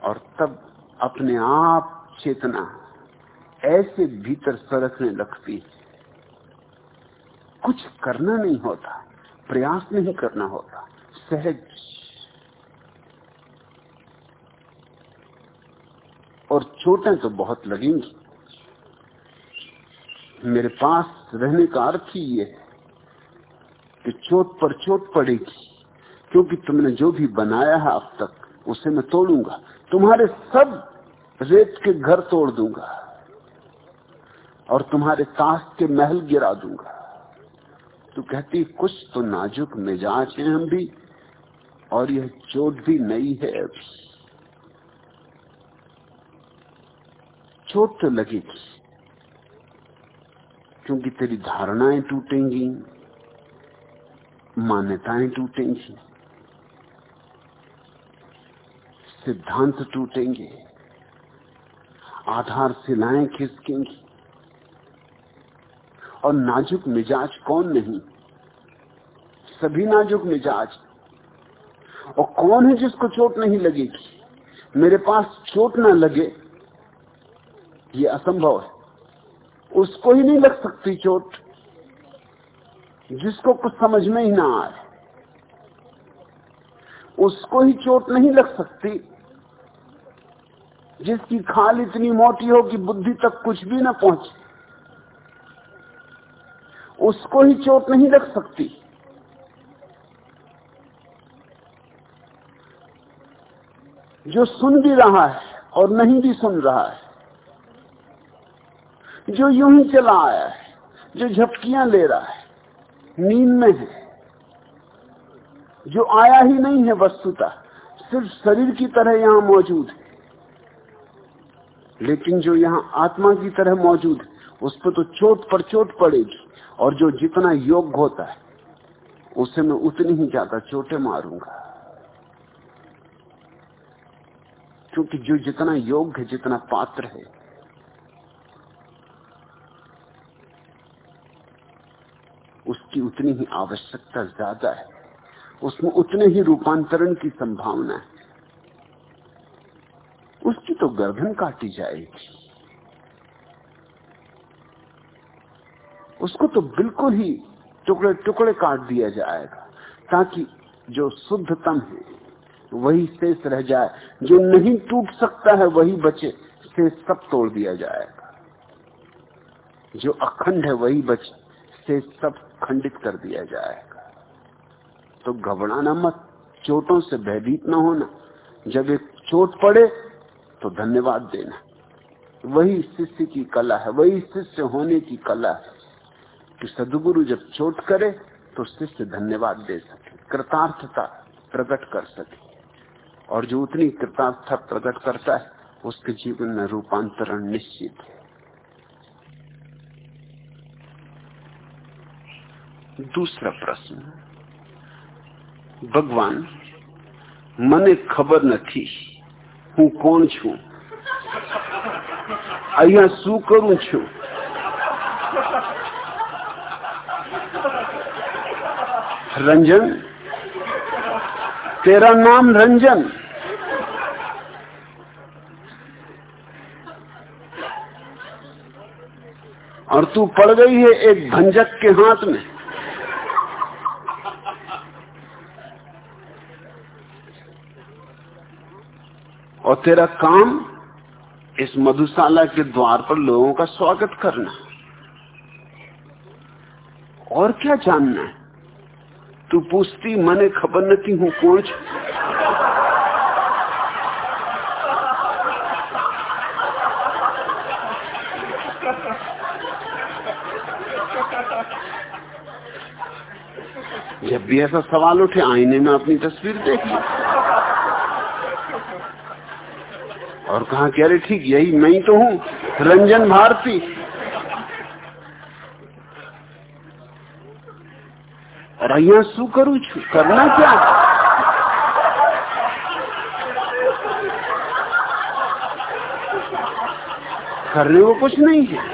A: और तब अपने आप चेतना ऐसे भीतर सरकने लगती कुछ करना नहीं होता, प्रयास नहीं करना होता, सहज। और चोटें तो बहुत लगेंगी। मेरे पास रहने का अर्थ ही ये है कि चोट पर चोट पड़ेगी, क्योंकि तुमने जो भी बनाया है अब तक, उसे मैं तोड़ूँगा। तुम्हारे सब रेत के घर तोड़ दूँगा और तुम्हारे ताश के महल गिरा दूँगा। तू कहती, कुछ तो नाजुक मिजाज है हम भी, और यह चोट भी नई है चोट तो लगेगी, क्योंकि तेरी धारणाएँ टूटेंगी, मान्यताएँ टूटेंगी। सिद्धांत टूटेंगे। आधार सिलाएँ खिसकेंगी। और नाजुक मिजाज कौन नहीं? सभी नाजुक मिजाज। और कौन है जिसको चोट नहीं लगेगी? मेरे पास चोट ना लगे, ये असंभव है। उसको ही नहीं लग सकती चोट, जिसको कुछ समझ में ही ना आए। उसको ही चोट नहीं लग सकती। जिसकी खाल इतनी मोटी हो कि बुद्धि तक कुछ भी ना पहुँचे। उसको ही चोट नहीं लग सकती। जो सुन भी रहा है और नहीं भी सुन रहा है, जो यूँ ही चला आया है, जो झपकियाँ ले रहा है, नींद में है, जो आया ही नहीं है वस्तुता, सिर्फ़ शरीर की तरह यहाँ मौजूद है। लेकिन जो यहाँ आत्मा की तरह मौजूद उस पर तो चोट पर चोट पड़ेगी। और जो जितना योग्य होता है, उसे मैं उतनी ही ज़्यादा चोटें मारूँगा। क्योंकि जो जितना योग्य है, जितना पात्र है, उसकी उतनी ही आवश्यकता ज़्यादा है। उसमें उतने ही रूपांतरण की संभावना है। उसकी तो गर्दन काटी जाएगी। उसको तो बिल्कुल ही टुकड़े टुकड़े काट दिया जाएगा, ताकि जो शुद्धतम है, वही शेष रह जाए। जो नहीं टूट सकता है, वही बचे से सब तोड़ दिया जाएगा। जो अखंड है, वही बचे से सब खंडित कर दिया जाएगा। तो घबराना मत, चोटों से भयभीत न होना। जब एक चोट पड़े तो धन्यवाद देना। वही शिष्य की कला है, वही शिष्य होने की कला है कि सदगुरु जब चोट करे तो शिष्य धन्यवाद दे सके, कृतार्थता प्रकट कर सके। और जो उतनी कृतार्थता प्रकट करता है, उसके जीवन में रूपांतरण निश्चित है। दूसरा प्रश्न, भगवान, मने खबर न थी। હું કોણ છું અહીંયા શું કરું છું रंजन तेरा नाम रंजन और तू पड़ गई है एक भंजक के हाथ में और तेरा काम इस मधुशाला के द्वार पर लोगों का स्वागत करना। और क्या जानना है? तू पूछती, मने खबर नहीं हूँ कौन जब भी ऐसा सवाल उठे, आईने में अपनी तस्वीर देख ली और कहा कि अरे ठीक, यही मैं ही तो हूँ, रंजन भारती। और शू करू छू, करना क्या? करने को कुछ नहीं है।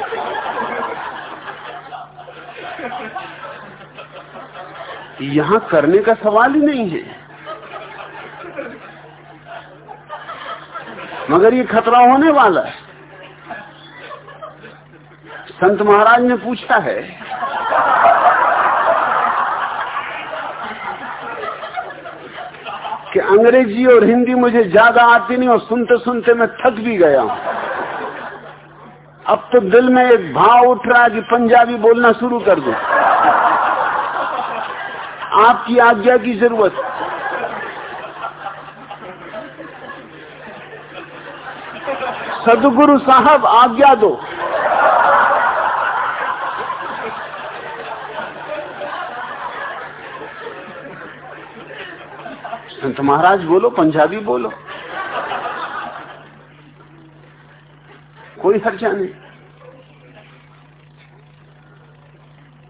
A: यहाँ करने का सवाल ही नहीं है। मगर ये खतरा होने वाला है। संत महाराज ने पूछा है, कि अंग्रेज़ी और हिंदी मुझे ज़्यादा आती नहीं और सुनते सुनते मैं थक भी गया हूँ। अब तो दिल में एक भाव उठ रहा है कि पंजाबी बोलना शुरू कर दो। आपकी आज्ञा की ज़रूरत सदगुरु साहब आज्ञा दो। संत महाराज बोलो, पंजाबी बोलो। कोई हर्जा नहीं।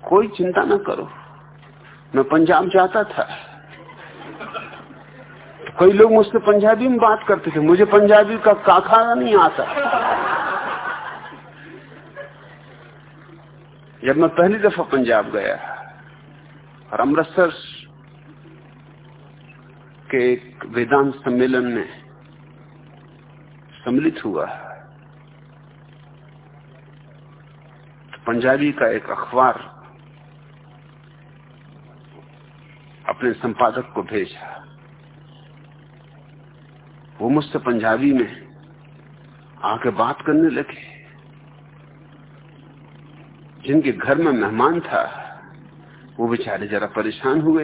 A: कोई चिंता ना करो। मैं पंजाब जाता था। कई लोग मुझसे पंजाबी में बात करते थे, मुझे पंजाबी का काखा नहीं आता। जब मैं पहली दफ़ा पंजाब गया, और अमृतसर के एक वेदांत सम्मेलन में सम्मिलित हुआ तो पंजाबी का एक अखबार अपने संपादक को भेजा। वो मुझसे पंजाबी में आके बात करने लगे। जिनके घर में मेहमान था, वो बेचारे जरा परेशान हुए।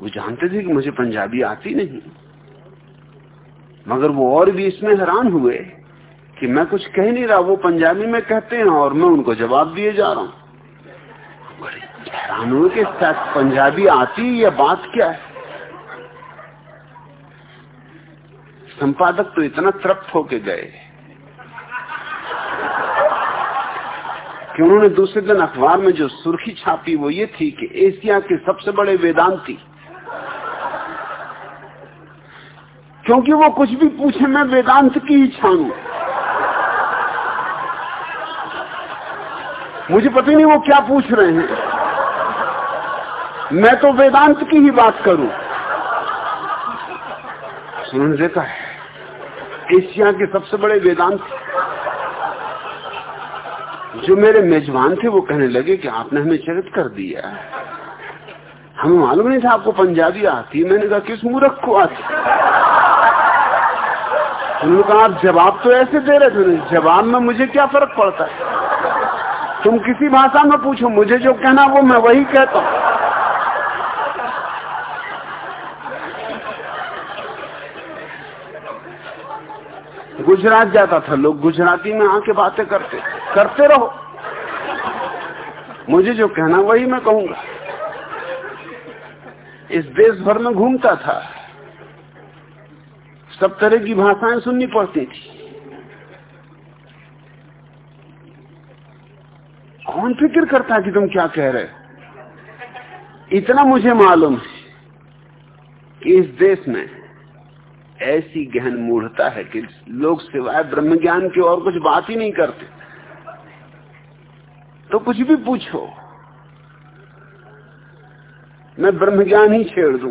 A: वो जानते थे कि मुझे पंजाबी आती नहीं। मगर वो और भी इसमें हैरान हुए कि मैं कुछ कह नहीं रहा। वो पंजाबी में कहते हैं और मैं उनको जवाब दिए जा रहा हूँ। हैरान हुए कि पंजाबी आती या बात क्या है? संपादक तो इतना तृप्त होके गए कि उन्होंने दूसरे दिन अखबार में जो सुर्खी छापी वो ये थी कि एशिया के सबसे बड़े वेदांती। क्योंकि वो कुछ भी पूछे, मैं वेदांत की ही छानू। मुझे पता नहीं वो क्या पूछ रहे हैं। मैं तो वेदांत की ही बात करूँ। देखा है। एशिया के सबसे बड़े वेदांत। जो मेरे मेजबान थे, वो कहने लगे कि आपने हमें चरित कर दिया हमें मालूम नहीं था आपको पंजाबी आती मैंने कहा, किस मूर्ख को आती उन्होंने कहा, आप जवाब तो ऐसे दे रहे थे जवाब में मुझे क्या फ़र्क पड़ता है? तुम किसी भाषा में पूछो, मुझे जो कहना वो मैं वही कहता हूँ। गुजरात जाता था, लोग गुजराती में आके बातें करते करते रहो। मुझे जो कहना वही मैं कहूँगा। इस देश भर में घूमता था। सब तरह की भाषाएँ सुननी पड़ती थी। कौन फ़िक्र करता कि तुम क्या कह रहे इतना मुझे मालूम है कि इस देश में ऐसी गहन मूढ़ता है कि लोग सिवाय ब्रह्म ज्ञान की और कुछ बात ही नहीं करते। तो कुछ भी पूछो। मैं ब्रह्म ज्ञान ही छेड़ दू।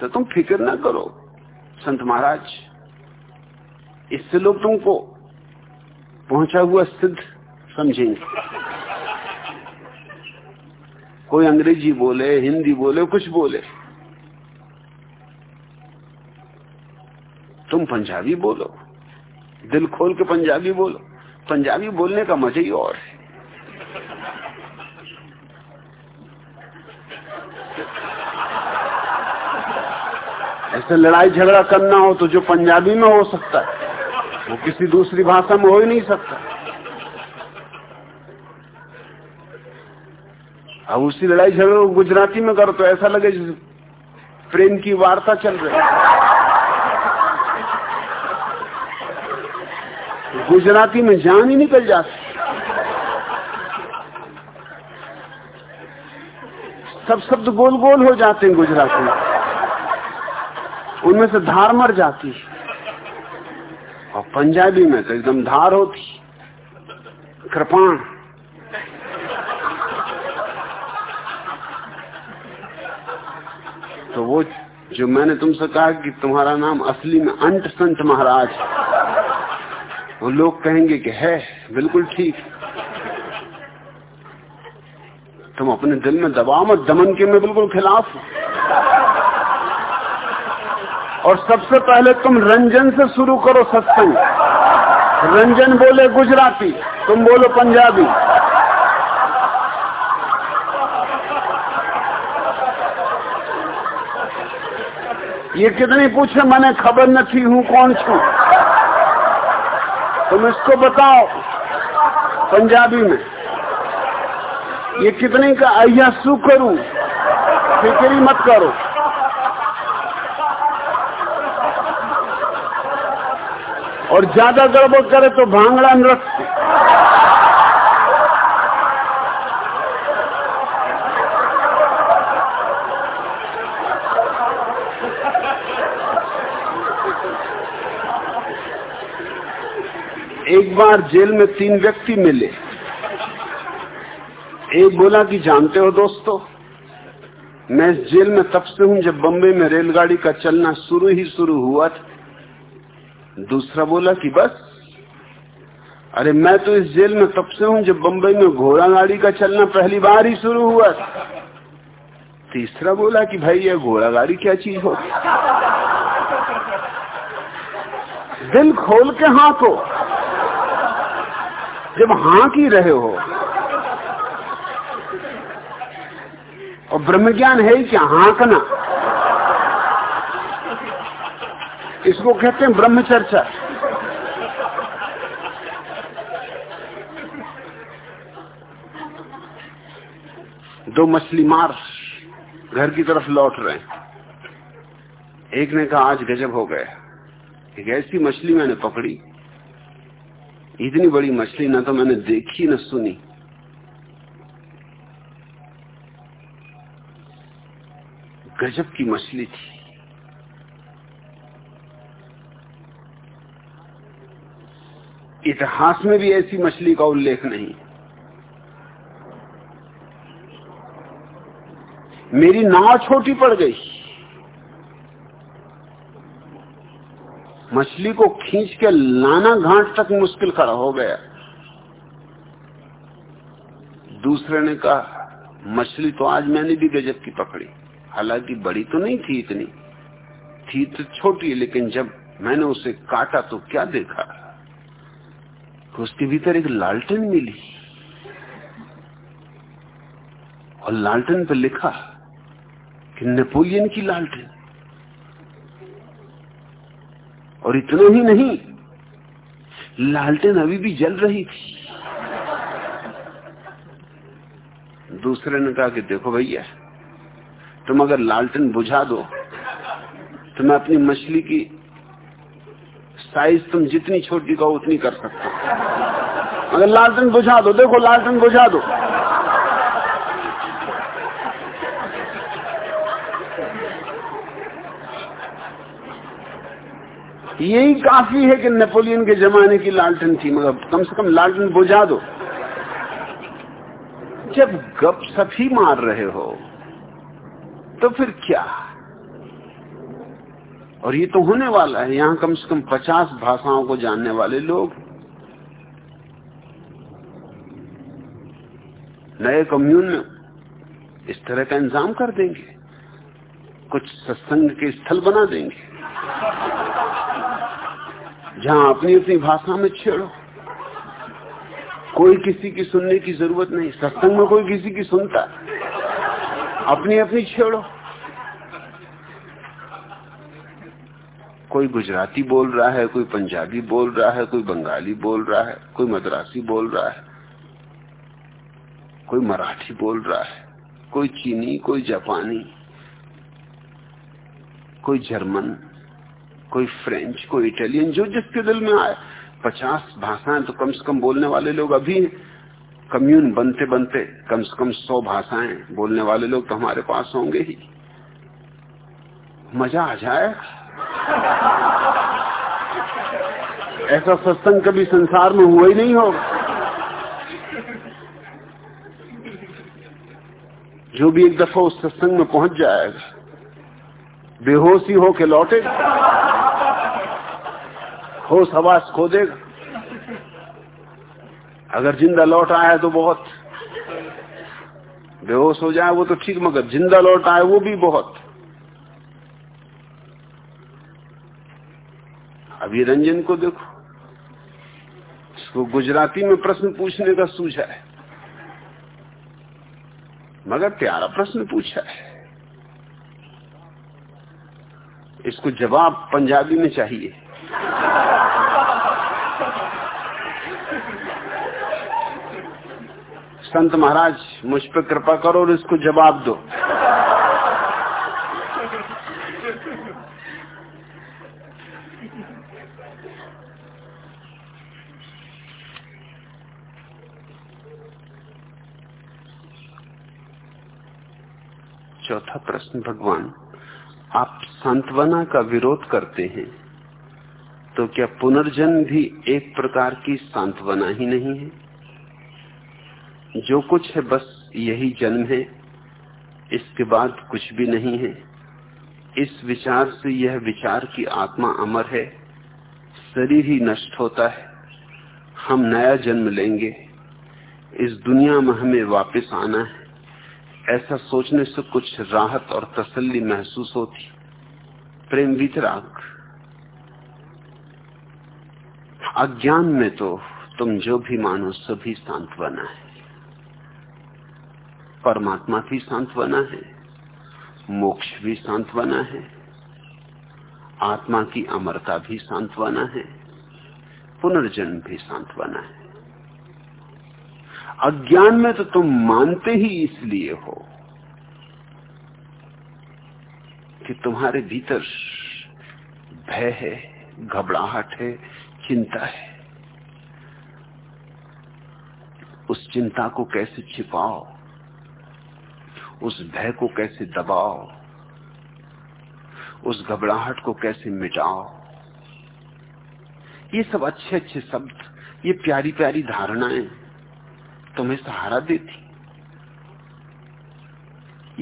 A: तो तुम फ़िक्र ना करो, संत महाराज। इससे लोग तुमको पहुँचा हुआ सिद्ध समझेंगे। कोई अंग्रेज़ी बोले, हिंदी बोले, कुछ बोले। तुम पंजाबी बोलो। दिल खोल के पंजाबी बोलो। पंजाबी बोलने का मज़ा ही और है। ऐसे लड़ाई झगड़ा करना हो तो जो पंजाबी में हो सकता है, वो किसी दूसरी भाषा में हो ही नहीं सकता। अब उसी लड़ाई झगड़े को गुजराती में करो तो ऐसा लगे प्रेम की वार्ता चल रही गुजराती में जान ही निकल जाती। सब शब्द गोल गोल हो जाते हैं गुजराती में। उनमें से धार मर जाती। और पंजाबी में तो एकदम धार होती। कृपाण। तो वो जो मैंने तुमसे कहा कि तुम्हारा नाम असली में अंट संत महाराज। वो लोग कहेंगे कि है, बिल्कुल ठीक। तुम अपने दिल में दबाव मत, दमन के मैं बिल्कुल खिलाफ और सबसे पहले तुम रंजन से शुरू करो सत्संग। रंजन बोले गुजराती, तुम बोलो पंजाबी। ये कितनी पूछे, मैंने खबर न थी हूँ कौन छू तुम इसको बताओ, पंजाबी में। ये कितने का अया सु करूँ, फिक्री मत करो। और ज़्यादा गड़बड़ करे तो भांगड़ा नृत्य। बार जेल में तीन व्यक्ति मिले। एक बोला कि जानते हो दोस्तों, मैं इस जेल में तब से हूँ जब बम्बई में रेलगाड़ी का चलना शुरू ही शुरू हुआ था। दूसरा बोला कि बस, अरे मैं तो इस जेल में तब से हूँ जब बम्बई में घोड़ा गाड़ी का चलना पहली बार ही शुरू हुआ था। तीसरा बोला कि भाई ये घोड़ा गाड़ी क्या चीज़ होती दिल खोल के हाँको। जब हाँक ही रहे हो। और ब्रह्म ज्ञान है ही क्या हाँकना इसको कहते हैं ब्रह्म चर्चा दो मछली मार घर की तरफ़ लौट रहे हैं। एक ने कहा, आज गजब हो गया एक ऐसी मछली मैंने पकड़ी। इतनी बड़ी मछली ना तो मैंने देखी, न सुनी। गजब की मछली थी। इतिहास में भी ऐसी मछली का उल्लेख नहीं। मेरी नाव छोटी पड़ गई। मछली को खींच के लाना घाट तक मुश्किल खड़ा हो गया। दूसरे ने कहा, मछली तो आज मैंने भी गजब की पकड़ी। हालाँकि बड़ी तो नहीं थी इतनी। थी तो छोटी, लेकिन जब मैंने उसे काटा तो क्या देखा? उसके भीतर एक लालटेन मिली। और लालटेन पर लिखा कि नेपोलियन की लालटेन। और इतना ही नहीं, लालटेन अभी भी जल रही थी। दूसरे ने कहा कि देखो भैया, तुम अगर लालटेन बुझा दो तो मैं अपनी मछली की साइज़ तुम जितनी छोटी कहो उतनी कर सकते हो। अगर लालटेन बुझा दो, देखो लालटेन बुझा दो। यही काफ़ी है कि नेपोलियन के जमाने की लालटन थी, मगर कम से कम लालटन बुझा दो। जब गप सफी मार रहे हो तो फिर क्या? और ये तो होने वाला है, यहाँ कम से कम पचास भाषाओं को जानने वाले लोग। नए कम्यून में इस तरह का इंतज़ाम कर देंगे, कुछ सत्संग के स्थल बना देंगे। जहाँ अपनी अपनी भाषा में छेड़ो। कोई किसी की सुनने की ज़रूरत नहीं। सत्संग में कोई किसी की सुनता। अपनी अपनी छेड़ो। कोई गुजराती बोल रहा है, कोई पंजाबी बोल रहा है, कोई बंगाली बोल रहा है, कोई मद्रासी बोल रहा है, कोई मराठी बोल रहा है, कोई चीनी, कोई जापानी, कोई जर्मन कोई फ्रेंच कोई इटालियन जो जिसके दिल में आए। पचास भाषाएँ तो कम से कम बोलने वाले लोग अभी कम्यून बनते बनते कम से कम सौ भाषाएँ बोलने वाले लोग तो हमारे पास होंगे ही। मज़ा आ जाए। ऐसा सत्संग कभी संसार में हुआ ही नहीं होगा। जो भी एक दफ़ा उस सत्संग में पहुँच जाएगा, बेहोशी हो के लौटे होश हवास खो देगा। अगर ज़िंदा लौट आया तो बहुत। बेहोश हो जाए वो तो ठीक, मगर ज़िंदा लौट आए वो भी बहुत। अभी रंजन को देखो। इसको गुजराती में प्रश्न पूछने का सूझा है। मगर प्यारा प्रश्न पूछा है। इसको जवाब पंजाबी में चाहिए। संत महाराज, मुझ पर कृपा करो और इसको जवाब दो। चौथा प्रश्न, भगवान, आप सांत्वना का विरोध करते हैं। तो क्या पुनर्जन्म भी एक प्रकार की सांत्वना ही नहीं है? जो कुछ है बस यही जन्म है, इसके बाद कुछ भी नहीं है। इस विचार से यह विचार की आत्मा अमर है, शरीर ही नष्ट होता है। हम नया जन्म लेंगे, इस दुनिया में हमें वापस आना है। ऐसा सोचने से कुछ राहत और तसल्ली महसूस होती। प्रेम वितराग। अज्ञान में तो तुम जो भी मानो सभी सांत्वना है। परमात्मा भी सांत्वना है, मोक्ष भी सांत्वना है, आत्मा की अमरता भी सांत्वना है पुनर्जन्म भी सांत्वना है। अज्ञान में तो तुम मानते ही इसलिए हो कि तुम्हारे भीतर भय है, घबराहट है चिंता है। उस चिंता को कैसे छिपाओ? उस भय को कैसे दबाओ? उस घबराहट को कैसे मिटाओ? ये सब अच्छे अच्छे शब्द, ये प्यारी प्यारी धारणाएँ तुम्हें सहारा देती।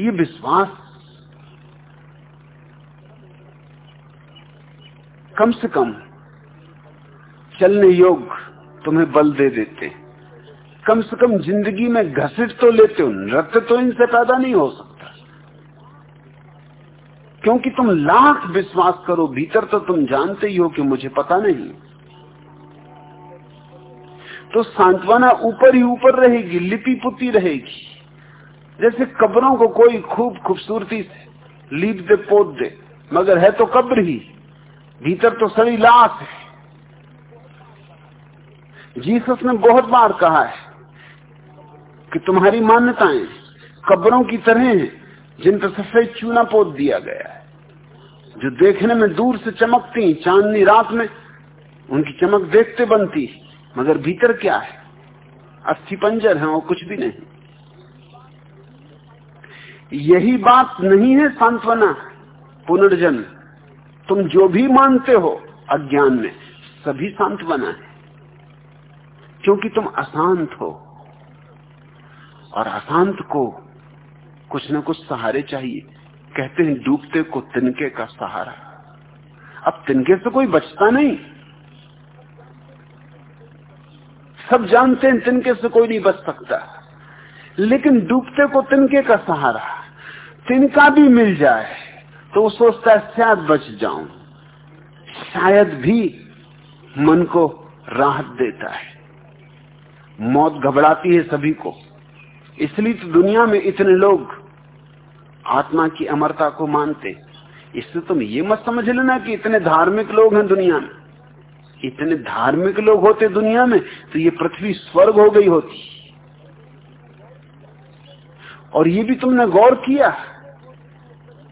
A: ये विश्वास कम से कम चलने योग तुम्हें बल दे देते। कम से कम ज़िंदगी में घसीट तो लेते हो, नृत्य तो इनसे पैदा नहीं हो सकता। क्योंकि तुम लाख विश्वास करो, भीतर तो तुम जानते ही हो कि मुझे पता नहीं। तो सांत्वना ऊपर ही ऊपर रहेगी लिपी पुती रहेगी। जैसे कब्रों को कोई खूब खूबसूरती से लीप दे, पोत दे, मगर है तो कब्र ही। भीतर तो सड़ी लाश है। जीसस ने बहुत बार कहा है कि तुम्हारी मान्यताएँ कब्रों की तरह हैं, जिन पर सफ़ेद चूना पोत दिया गया है। जो देखने में दूर से चमकती, चांदनी रात में उनकी चमक देखते बनती, मगर भीतर क्या है? अस्थि पंजर है और कुछ भी नहीं। यही बात नहीं है, सांत्वना, पुनर्जन्म। तुम जो भी मानते हो, अज्ञान में, सभी सांत्वना है। क्योंकि तुम अशांत हो। और अशांत को कुछ न कुछ सहारे चाहिए। कहते हैं, डूबते को तिनके का सहारा। अब तिनके से कोई बचता नहीं। सब जानते हैं, तिनके से कोई नहीं बच सकता। लेकिन डूबते को तिनके का सहारा। तिनका भी मिल जाए तो वो सोचता है, शायद बच जाऊँ। शायद भी मन को राहत देता है। मौत घबराती है सभी को। इसलिए तो दुनिया में इतने लोग आत्मा की अमरता को मानते। इससे तुम ये मत समझ लेना कि इतने धार्मिक लोग हैं दुनिया में। इतने धार्मिक लोग होते दुनिया में तो ये पृथ्वी स्वर्ग हो गई होती। और ये भी तुमने गौर किया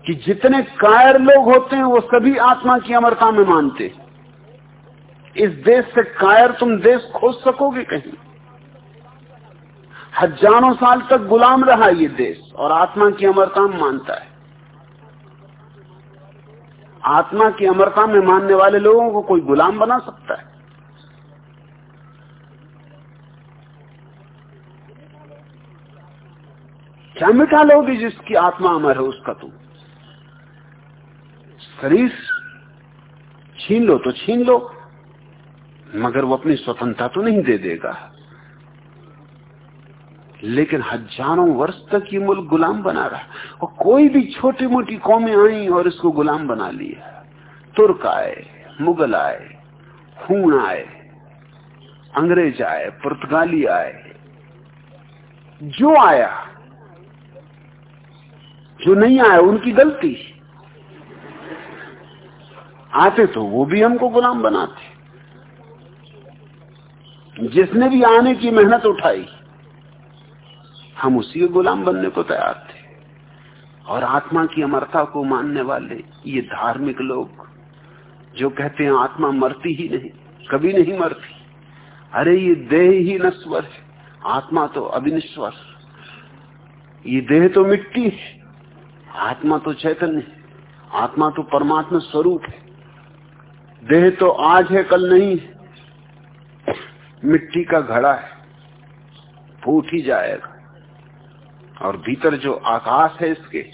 A: कि जितने कायर लोग होते हैं, वो सभी आत्मा की अमरता में मानते। इस देश से कायर तुम देश खोज सकोगे कहीं? हज़ारों साल तक गुलाम रहा ये देश और आत्मा की अमरता में मानता है। आत्मा की अमरता में मानने वाले लोगों को कोई गुलाम बना सकता है। क्या मिठा लोगे जिसकी आत्मा अमर है उसका तुम शरीर छीन लो तो छीन लो, मगर वो अपनी स्वतंत्रता तो नहीं दे देगा। लेकिन हज़ारों वर्ष तक ये मुल्क गुलाम बना रहा। और कोई भी छोटी मोटी कौमें आई और इसको गुलाम बना लिया तुर्क आए, मुगल आए, खून आए, अंग्रेज़ आए, पुर्तगाली आए। जो आया, जो नहीं आया, उनकी गलती। आते तो वो भी हमको गुलाम बनाते। जिसने भी आने की मेहनत उठाई हम उसी के गुलाम बनने को तैयार थे। और आत्मा की अमरता को मानने वाले ये धार्मिक लोग, जो कहते हैं आत्मा मरती ही नहीं, कभी नहीं मरती। अरे ये देह ही नश्वर है, आत्मा तो अभिनिश्वर ये देह तो मिट्टी है, आत्मा तो चैतन्य है, आत्मा तो परमात्मा स्वरूप है। देह तो आज है, कल नहीं है। मिट्टी का घड़ा है, फूट ही जाएगा। और भीतर जो आकाश है इसके,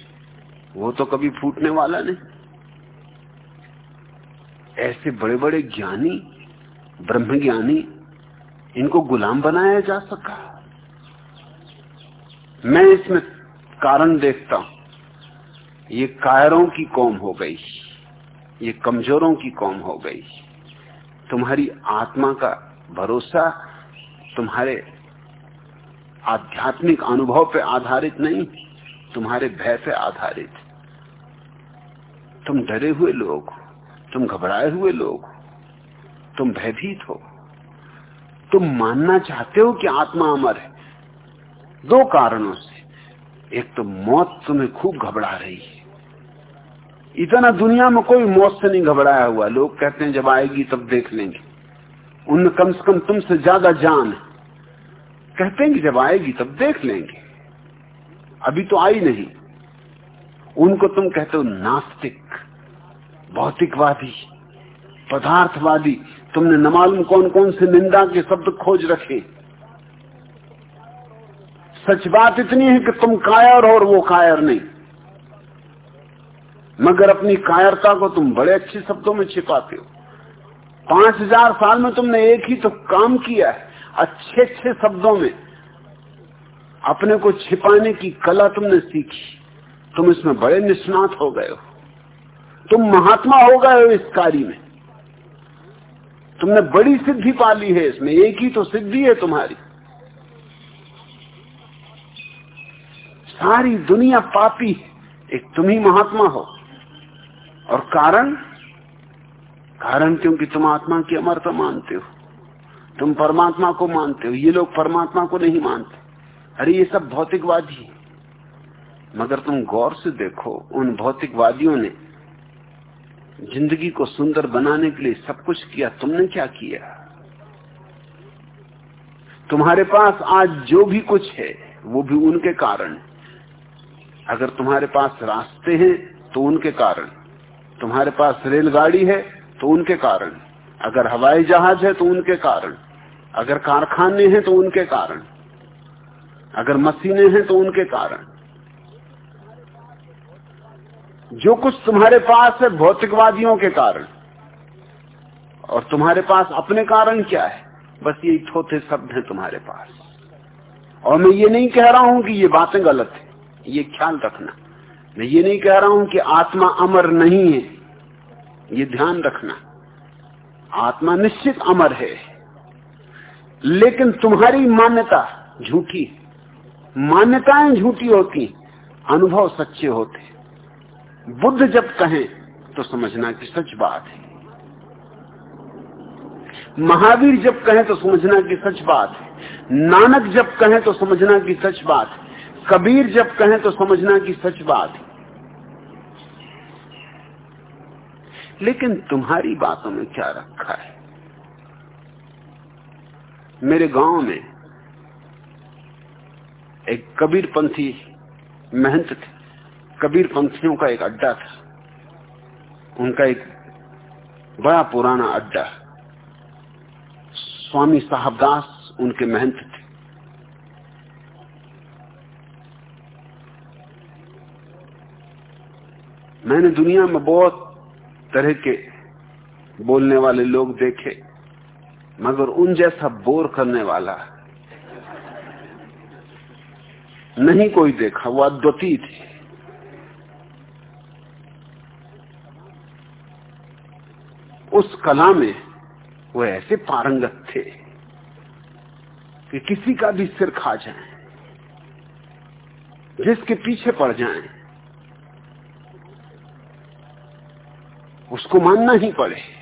A: वो तो कभी फूटने वाला नहीं। ऐसे बड़े बड़े ज्ञानी ब्रह्म ज्ञानी इनको गुलाम बनाया जा सका। मैं इसमें कारण देखता हूँ। ये कायरों की कौम हो गई, ये कमजोरों की कौम हो गई। तुम्हारी आत्मा का भरोसा, तुम्हारे आध्यात्मिक अनुभव पे आधारित नहीं, तुम्हारे भय पे आधारित। तुम डरे हुए लोग तुम घबराए हुए लोग तुम भयभीत हो। तुम मानना चाहते हो कि आत्मा अमर है। दो कारणों से। एक तो मौत तुम्हें खूब घबरा रही है। इतना दुनिया में कोई मौत से नहीं घबराया हुआ। लोग कहते हैं, जब आएगी तब देख लेंगे। उनमें कम से कम तुमसे ज़्यादा जान है। कहते हैं कि जब आएगी तब देख लेंगे। अभी तो आई नहीं। उनको तुम कहते हो नास्तिक, भौतिकवादी, पदार्थवादी। तुमने न मालूम कौन कौन से निंदा के शब्द खोज रखे। सच बात इतनी है कि तुम कायर हो और वो कायर नहीं। मगर अपनी कायरता को तुम बड़े अच्छे शब्दों में छिपाते हो। पाँच हज़ार साल में तुमने एक ही तो काम किया है। अच्छे अच्छे शब्दों में अपने को छिपाने की कला तुमने सीखी। तुम इसमें बड़े निष्णात हो गए हो। तुम महात्मा हो गए हो इस कार्य में। तुमने बड़ी सिद्धि पा ली है इसमें। एक ही तो सिद्धि है तुम्हारी। सारी दुनिया पापी एक तुम ही महात्मा हो। और कारण? कारण क्योंकि तुम आत्मा की अमरता मानते हो। तुम परमात्मा को मानते हो, ये लोग परमात्मा को नहीं मानते। अरे, ये सब भौतिकवादी है। मगर तुम गौर से देखो, उन भौतिकवादियों ने ज़िंदगी को सुंदर बनाने के लिए सब कुछ किया, तुमने क्या किया? तुम्हारे पास आज जो भी कुछ है, वो भी उनके कारण अगर तुम्हारे पास रास्ते हैं तो उनके कारण। तुम्हारे पास रेलगाड़ी है तो उनके कारण। अगर हवाई जहाज़ है तो उनके कारण। अगर कारखाने हैं तो उनके कारण, अगर मशीनें हैं तो उनके कारण। जो कुछ तुम्हारे पास है भौतिकवादियों के कारण, और तुम्हारे पास अपने कारण क्या है, बस ये थोथे शब्द हैं तुम्हारे पास। और मैं ये नहीं कह रहा हूँ कि ये बातें गलत है, ये ख्याल रखना। मैं ये नहीं कह रहा हूँ कि आत्मा अमर नहीं है, ये ध्यान रखना। आत्मा निश्चित अमर है। लेकिन तुम्हारी मान्यता झूठी मान्यताएँ झूठी होती अनुभव सच्चे होते बुद्ध जब कहें तो समझना कि सच बात है। महावीर जब कहें तो समझना कि सच बात है। नानक जब कहें तो समझना कि सच बात है। कबीर जब कहें तो समझना कि सच बात है। लेकिन तुम्हारी बातों में क्या रखा है? मेरे गाँव में एक कबीर पंथी महंत थे। कबीर पंथियों का एक अड्डा था। उनका एक बड़ा पुराना अड्डा। स्वामी साहबदास उनके महंत थे। मैंने दुनिया में बहुत तरह के बोलने वाले लोग देखे। मगर उन जैसा बोर करने वाला नहीं कोई देखा, वो अद्वितीय थे। उस कला में वो ऐसे पारंगत थे कि किसी का भी सिर खा जाए, जिसके पीछे पड़ जाए, उसको मानना ही पड़े।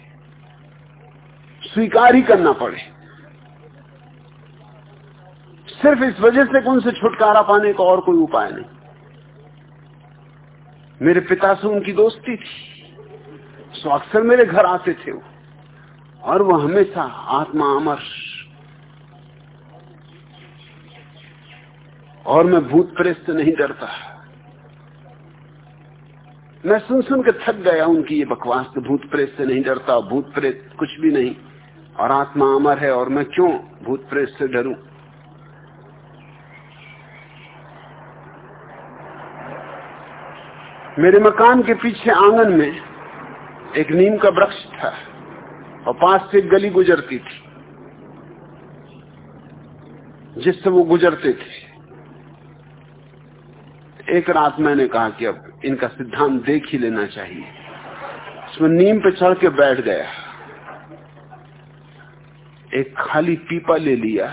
A: स्वीकार ही करना पड़े। सिर्फ़ इस वजह से उनसे छुटकारा पाने का और कोई उपाय नहीं। मेरे पिता से उनकी दोस्ती थी। सो अक्सर मेरे घर आते थे वो। और वो हमेशा आत्मा अमर। और मैं भूत प्रेत से नहीं डरता। मैं सुन सुन के थक गया उनकी ये बकवास भूत प्रेत से नहीं डरता भूत प्रेत कुछ भी नहीं। और आत्मा अमर है और मैं क्यों भूत प्रेत से डरूं? मेरे मकान के पीछे आँगन में एक नीम का वृक्ष था और पास से गली गुजरती थी, जिससे वो गुजरते थे। एक रात मैंने कहा कि अब इनका सिद्धांत देख ही लेना चाहिए। उसमें नीम पे चढ़ के बैठ गया। एक खाली पीपा ले लिया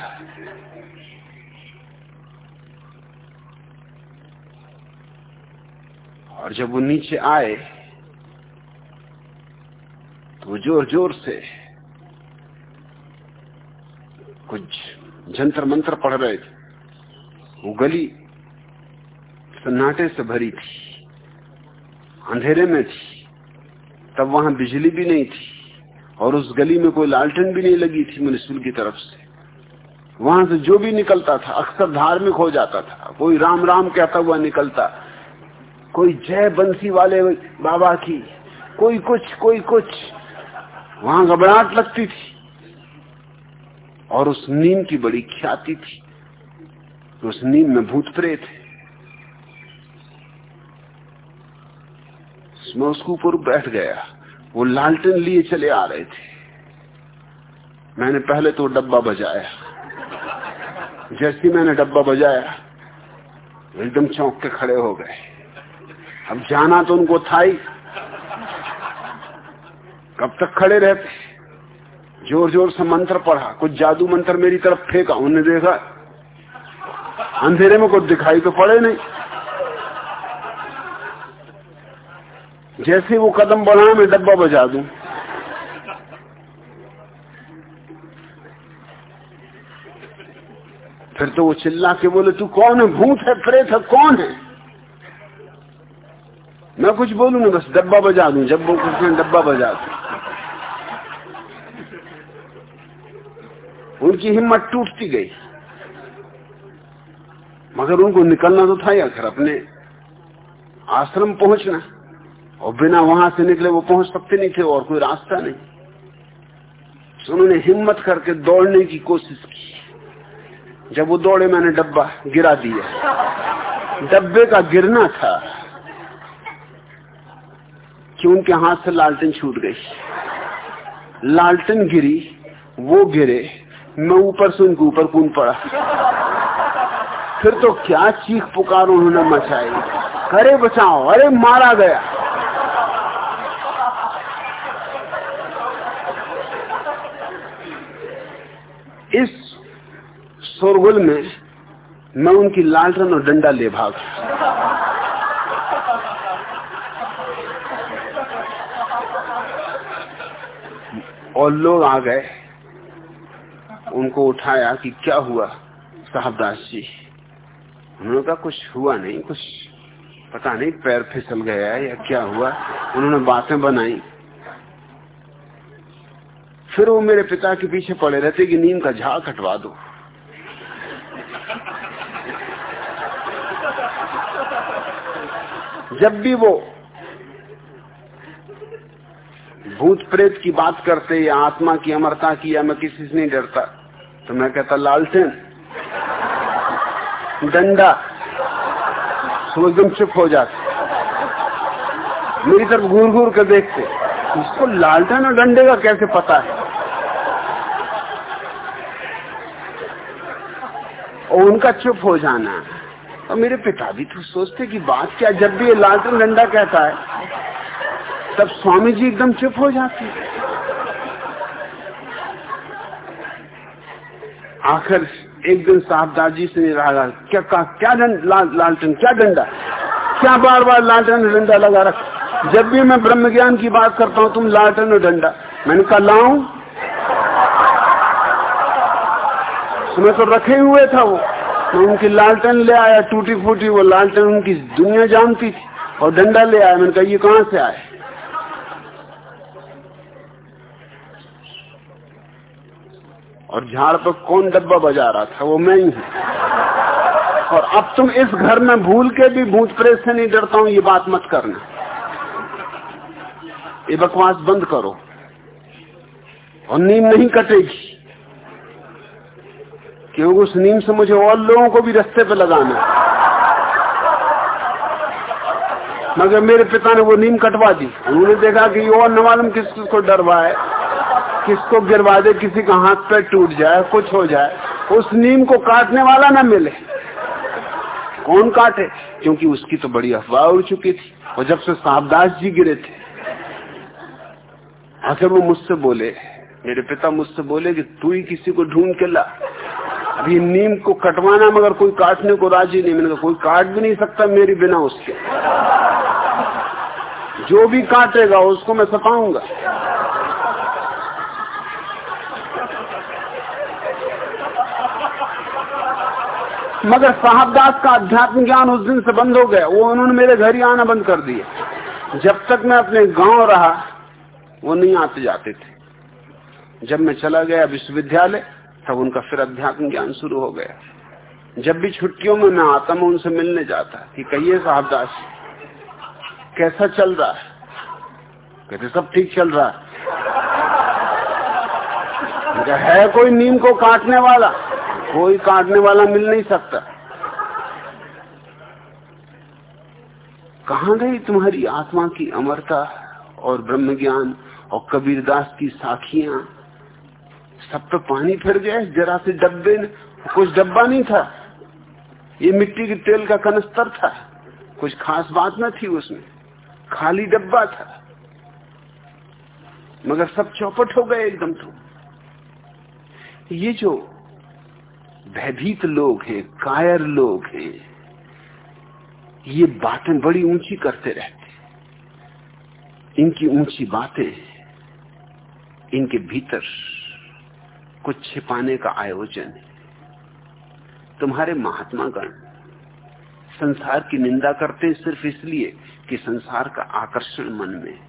A: और जब वो नीचे आए तो ज़ोर ज़ोर से कुछ जंतर मंत्र पढ़ रहे थे। वो गली सन्नाटे से भरी थी, अंधेरे में थी, तब वहाँ बिजली भी नहीं थी। और उस गली में कोई लालटेन भी नहीं लगी थी म्यूनिसिपल की तरफ़ से। वहाँ से जो भी निकलता था, अक्सर धार्मिक हो जाता था। कोई राम राम कहता हुआ निकलता। कोई जय बंसी वाले बाबा की, कोई कुछ कोई कुछ। वहाँ घबराहट लगती थी। और उस नीम की बड़ी ख्याति थी। उस नीम में भूत प्रेत मैं उसके ऊपर बैठ गया। वो लालटेन लिए चले आ रहे थे। मैंने पहले तो डब्बा बजाया। जैसे मैंने डब्बा बजाया एकदम चौंक के खड़े हो गए। अब जाना तो उनको था ही। कब तक खड़े रहते? ज़ोर ज़ोर से मंत्र पढ़ा। कुछ जादू मंत्र मेरी तरफ़ फेंका। उन्हें देखा, अंधेरे में कुछ दिखाई तो पड़े नहीं। जैसे वो कदम बढ़ा मैं डब्बा बजा दू। फिर तो वो चिल्ला के बोले, तू कौन है? भूत है, प्रेत है, कौन है? मैं कुछ बोलू ना, बस डब्बा बजा दू। जब वो कुछ मैं डब्बा बजा दू। उनकी हिम्मत टूटती गई। मगर उनको निकलना तो था या घर अपने आश्रम पहुँचना। और बिना वहाँ से निकले वो पहुँच सकते नहीं थे और कोई रास्ता नहीं। उन्होंने हिम्मत करके दौड़ने की कोशिश की। जब वो दौड़े मैंने डब्बा गिरा दिया। डब्बे का गिरना था। कि उनके हाथ से लालटेन छूट गई। लालटेन गिरी, वो गिरे, मैं ऊपर से उनके ऊपर कूद पड़ा। फिर तो क्या चीख पुकार उन्होंने मचाई। अरे बचाओ, अरे मारा गया। शोरगुल में मैं उनकी लालटन और डंडा ले भाग और लोग आ गए। उनको उठाया कि क्या हुआ, साहबदास जी? उन्होंने कहा, कुछ हुआ नहीं, कुछ पता नहीं, पैर फिसल गया या क्या हुआ। उन्होंने बातें बनाई। फिर वो मेरे पिता के पीछे पड़े रहते कि नीम का झाड़ कटवा दो। जब भी वो भूत प्रेत की बात करते, या आत्मा की अमरता की, या मैं किसी से नहीं डरता तो मैं कहता लालटेन डंडा तो एकदम चुप हो जाते। मेरी तरफ़ घूर घूर कर देखते। इसको लालटेन और डंडे का कैसे पता है? और उनका चुप हो जाना। और मेरे पिता भी तो सोचते कि बात क्या जब भी ये लालटन डंडा कहता है तब स्वामी जी एकदम चुप हो जाते आखिर एक दिन साहबदार जी से रहा क्या कहा क्या ला, लालटन क्या डंडा? क्या बार बार लालटन डंडा लगा रख? जब भी मैं ब्रह्म ज्ञान की बात करता हूँ तुम लालटन और डंडा। मैंने कहा लाऊ? मैं तो रखे हुए था वो। मैं उनकी लालटन ले आया टूटी फूटी वो लालटन उनकी दुनिया जानती थी और डंडा ले आया, मैंने कहा, ये कहाँ से आए? और झाड़ पर कौन डब्बा बजा रहा था? वो मैं ही हूँ। और अब तुम इस घर में भूल के भी भूत प्रेत से नहीं डरता हूँ, ये बात मत करना। ये बकवास बंद करो। और नींद नहीं कटेगी। क्योंकि उस नीम से मुझे और लोगों को भी रस्ते पे लगाना मगर मेरे पिता ने वो नीम कटवा दी। उन्होंने देखा कि और न मालूम किसको डरवा है किसको गिरवा दे, किसी का हाथ पैर टूट जाए, कुछ हो जाए। उस नीम को काटने वाला ना मिले। कौन काटे? क्योंकि उसकी तो बड़ी अफवाह उड़ चुकी थी। और जब से साहबदास जी गिरे थे, आखिर वो मुझसे बोले, मेरे पिता मुझसे बोले कि तू ही किसी को ढूंढ के ला। अभी नीम को कटवाना, मगर कोई काटने को राज़ी नहीं। मैंने कोई काट भी नहीं सकता मेरी बिना उसके। जो भी काटेगा, उसको मैं सताऊँगा मगर साहबदास का अध्यात्म ज्ञान उस दिन से बंद हो गया। वो उन्होंने मेरे घर ही आना बंद कर दिया। जब तक मैं अपने गाँव रहा, वो नहीं आते जाते थे। जब मैं चला गया विश्वविद्यालय तब उनका फिर अध्यात्म ज्ञान शुरू हो गया। जब भी छुट्टियों में मैं आता, मैं उनसे मिलने जाता कि कहिए साहबदास, कैसा चल रहा है? कहते, सब ठीक चल रहा है। है कोई नीम को काटने वाला? कोई काटने वाला मिल नहीं सकता। कहा गई तुम्हारी आत्मा की अमरता और ब्रह्म ज्ञान और कबीरदास की साखियाँ? सब तो पानी फिर गए जरा से डब्बे कुछ डब्बा नहीं था। ये मिट्टी के तेल का कनस्तर था। कुछ खास बात न थी उसमें। खाली डब्बा था। मगर सब चौपट हो गए एकदम तो। ये जो भयभीत लोग हैं, कायर लोग हैं, ये बातें बड़ी ऊँची करते रहते इनकी ऊँची बातें, इनके भीतर कुछ छिपाने का आयोजन है। तुम्हारे महात्मा गण संसार की निंदा करते हैं सिर्फ़ इसलिए कि संसार का आकर्षण मन में।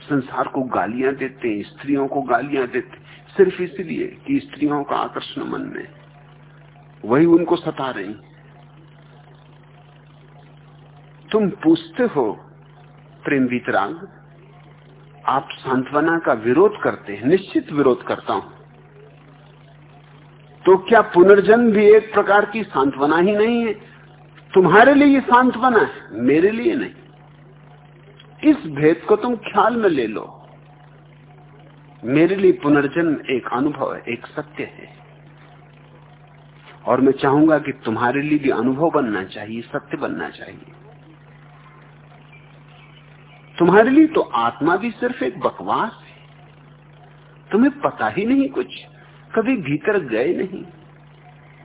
A: संसार को गालियाँ देते हैं, स्त्रियों को गालियाँ देते सिर्फ़ इसलिए कि स्त्रियों का आकर्षण मन में। वही उनको सता रही तुम पूछते हो, प्रेम वितराग आप सांत्वना का विरोध करते हैं, निश्चित विरोध करता हूँ। तो क्या पुनर्जन्म भी एक प्रकार की सांत्वना ही नहीं है? तुम्हारे लिए सांत्वना है, मेरे लिए नहीं। इस भेद को तुम ख्याल में ले लो। मेरे लिए पुनर्जन्म एक अनुभव है, एक सत्य है। और मैं चाहूँगा कि तुम्हारे लिए भी अनुभव बनना चाहिए, सत्य बनना चाहिए। तुम्हारे लिए तो आत्मा भी सिर्फ़ एक बकवास है। तुम्हें पता ही नहीं कुछ। कभी भीतर गए नहीं।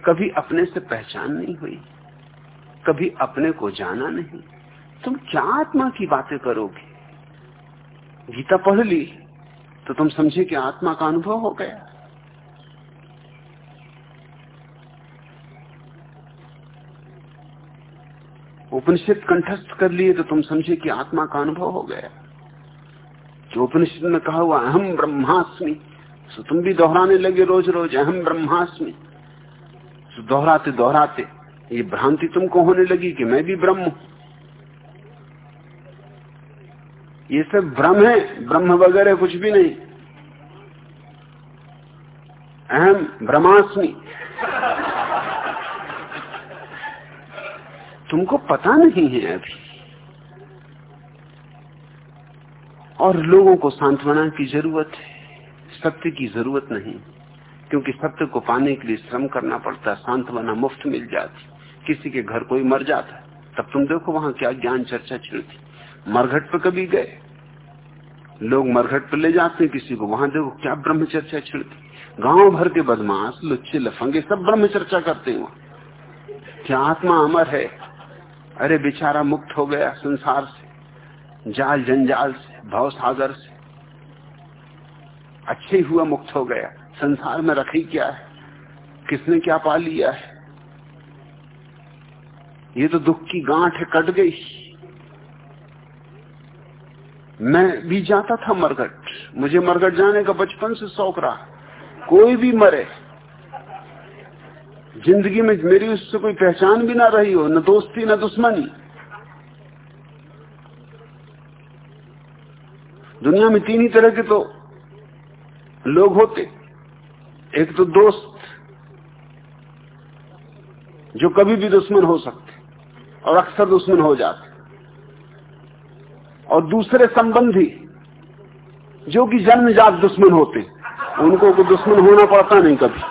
A: कभी अपने से पहचान नहीं हुई। कभी अपने को जाना नहीं। तुम क्या आत्मा की बातें करोगे? गीता पढ़ ली तो तुम समझे कि आत्मा का अनुभव हो गया। उपनिषद कंठस्थ कर लिए तो तुम समझे कि आत्मा का अनुभव हो गया। जो उपनिषद में कहा हुआ अहम ब्रह्मास्मि। तो तुम भी दोहराने लगे रोज रोज अहम ब्रह्मास्मि। तो दोहराते दोहराते, ये भ्रांति तुमको होने लगी कि मैं भी ब्रह्म ये सब भ्रम है, ब्रह्म वगैरह कुछ भी नहीं। अहम ब्रह्मास्मि। तुमको पता नहीं है अभी। और लोगों को सांत्वना की ज़रूरत है, सत्य की ज़रूरत नहीं, क्योंकि सत्य को पाने के लिए श्रम करना पड़ता, सांत्वना मुफ़्त मिल जाती। किसी के घर कोई मर जाता, तब तुम देखो वहाँ क्या ज्ञान चर्चा छिड़ती मरघट पर कभी गए, लोग मरघट पर ले जाते हैं किसी को, वहाँ देखो क्या ब्रह्म चर्चा छिड़ती गाँव भर के बदमाश, लुच्चे, लफंगे, सब ब्रह्म चर्चा करते हैं क्या आत्मा अमर है? अरे बेचारा मुक्त हो गया संसार से, जाल जंजाल से, भव सागर से। अच्छे हुआ मुक्त हो गया। संसार में रखी क्या है? किसने क्या पा लिया है? ये तो दुख की गांठ है, कट गई। मैं भी जाता था मरगट मुझे मरगट जाने का बचपन से शौक रहा। कोई भी मरे ज़िंदगी में मेरी उससे कोई पहचान भी ना रही हो, न दोस्ती, न दुश्मनी। दुनिया में तीन ही तरह के तो लोग होते। एक तो दोस्त, जो कभी भी दुश्मन हो सकते और अक्सर दुश्मन हो जाते। और दूसरे संबंधी, जो कि जन्मजात दुश्मन होते, उनको को दुश्मन होना पड़ता नहीं कभी।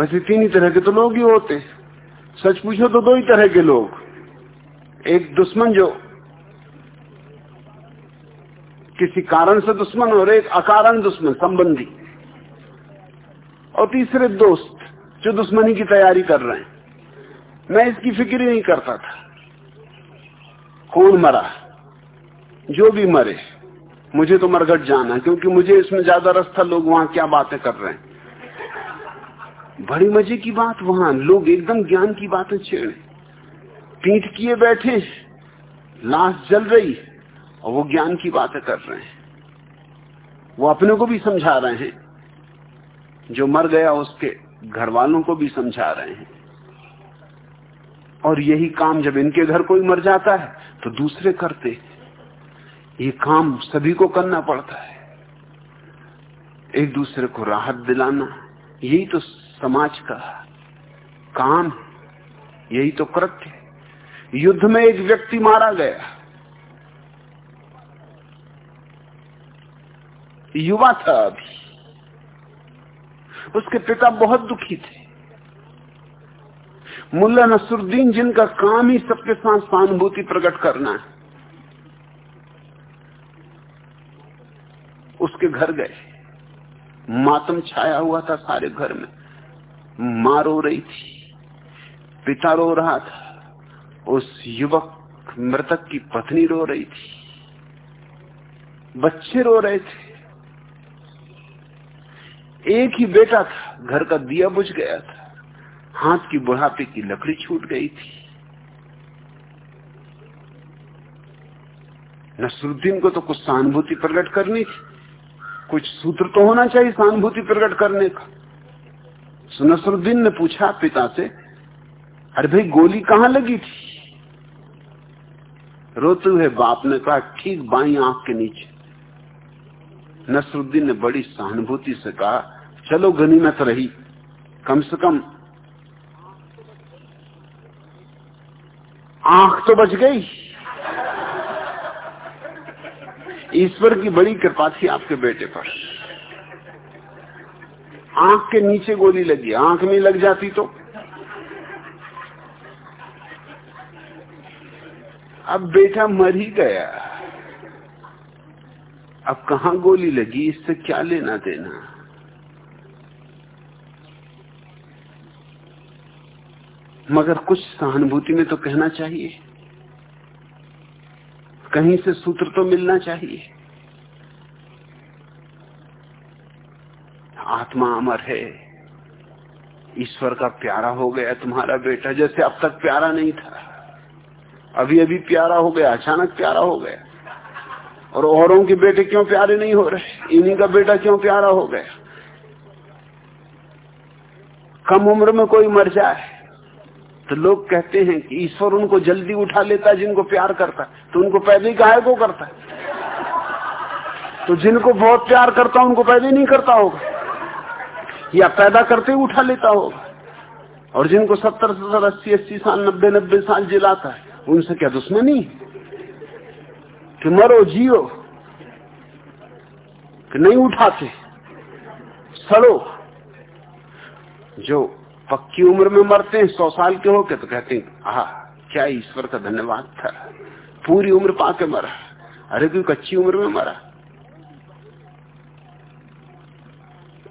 A: वैसे तीन ही तरह के तो लोग ही होते सच पूछो तो दो ही तरह के लोग। एक दुश्मन जो किसी कारण से दुश्मन और एक अकारण दुश्मन, संबंधी। और तीसरे दोस्त जो दुश्मनी की तैयारी कर रहे हैं। मैं इसकी फ़िक्र ही नहीं करता था। कौन मरा। जो भी मरे, मुझे तो मरघट जाना, क्योंकि मुझे इसमें ज़्यादा रस था लोग वहाँ क्या बातें कर रहे हैं। बड़ी मज़े की बात वहाँ, लोग एकदम ज्ञान की बातें छेड़े पीठ किए बैठे लाश जल रही, और वो ज्ञान की बातें कर रहे हैं। वो अपने को भी समझा रहे हैं, जो मर गया उसके घर वालों को भी समझा रहे हैं। और यही काम जब इनके घर कोई मर जाता है तो दूसरे करते ये काम सभी को करना पड़ता है। एक दूसरे को राहत दिलाना, यही तो समाज का काम यही तो कृत्य युद्ध में एक व्यक्ति मारा गया। युवा था अभी। उसके पिता बहुत दुखी थे। मुल्ला नसरुद्दीन, जिनका काम ही सबके साथ सहानुभूति प्रकट करना है, उसके घर गए। मातम छाया हुआ था सारे घर में। माँ रो रही थी पिता रो रहा था, उस युवक मृतक की पत्नी रो रही थी, बच्चे रो रहे थे। एक ही बेटा था, घर का दिया बुझ गया था, हाथ की बुढ़ापे की लकड़ी छूट गई थी। नसरुद्दीन को तो कुछ सहानुभूति प्रकट करनी थी, कुछ सूत्र तो होना चाहिए सहानुभूति प्रकट करने का। नसरुद्दीन ने पूछा, पिता से, अरे भाई, गोली कहाँ लगी थी? रोते हुए बाप ने कहा, ठीक बाई आँख के नीचे। नसरुद्दीन ने बड़ी सहानुभूति से कहा, चलो गनीमत रही, कम से कम आँख तो बच गई। ईश्वर की बड़ी कृपा थी आपके बेटे पर। आँख के नीचे गोली लगी। आँख में लग जाती तो। अब बेटा मर ही गया। अब कहा गोली लगी? इससे क्या लेना देना? मगर कुछ सहानुभूति में तो कहना चाहिए। कहीं से सूत्र तो मिलना चाहिए। आत्मा अमर है। ईश्वर का प्यारा हो गया तुम्हारा बेटा, जैसे अब तक प्यारा नहीं था। अभी अभी प्यारा हो गया, अचानक प्यारा हो गया। और औरों के बेटे क्यों प्यारे नहीं हो रहे? इन्हीं का बेटा क्यों प्यारा हो गया? कम उम्र में कोई मर जाए तो लोग कहते हैं कि ईश्वर उनको जल्दी उठा लेता है जिनको प्यार करता है तो उनको पहले ही गाय को करता है। तो जिनको बहुत प्यार करता उनको पहले नहीं करता होगा। या पैदा करते ही उठा लेता होगा और जिनको सत्तर सत्तर, अस्सी अस्सी साल, नब्बे नब्बे साल जिलाता है, उनसे क्या दुश्मनी? कि मरो, जियो। कि नहीं उठाते। सड़ो। जो पक्की उम्र में मरते हैं, सौ साल के होके तो कहते हैं, आह, क्या ईश्वर का धन्यवाद था। पूरी उम्र पाके मरा। अरे कोई कच्ची उम्र में मरा।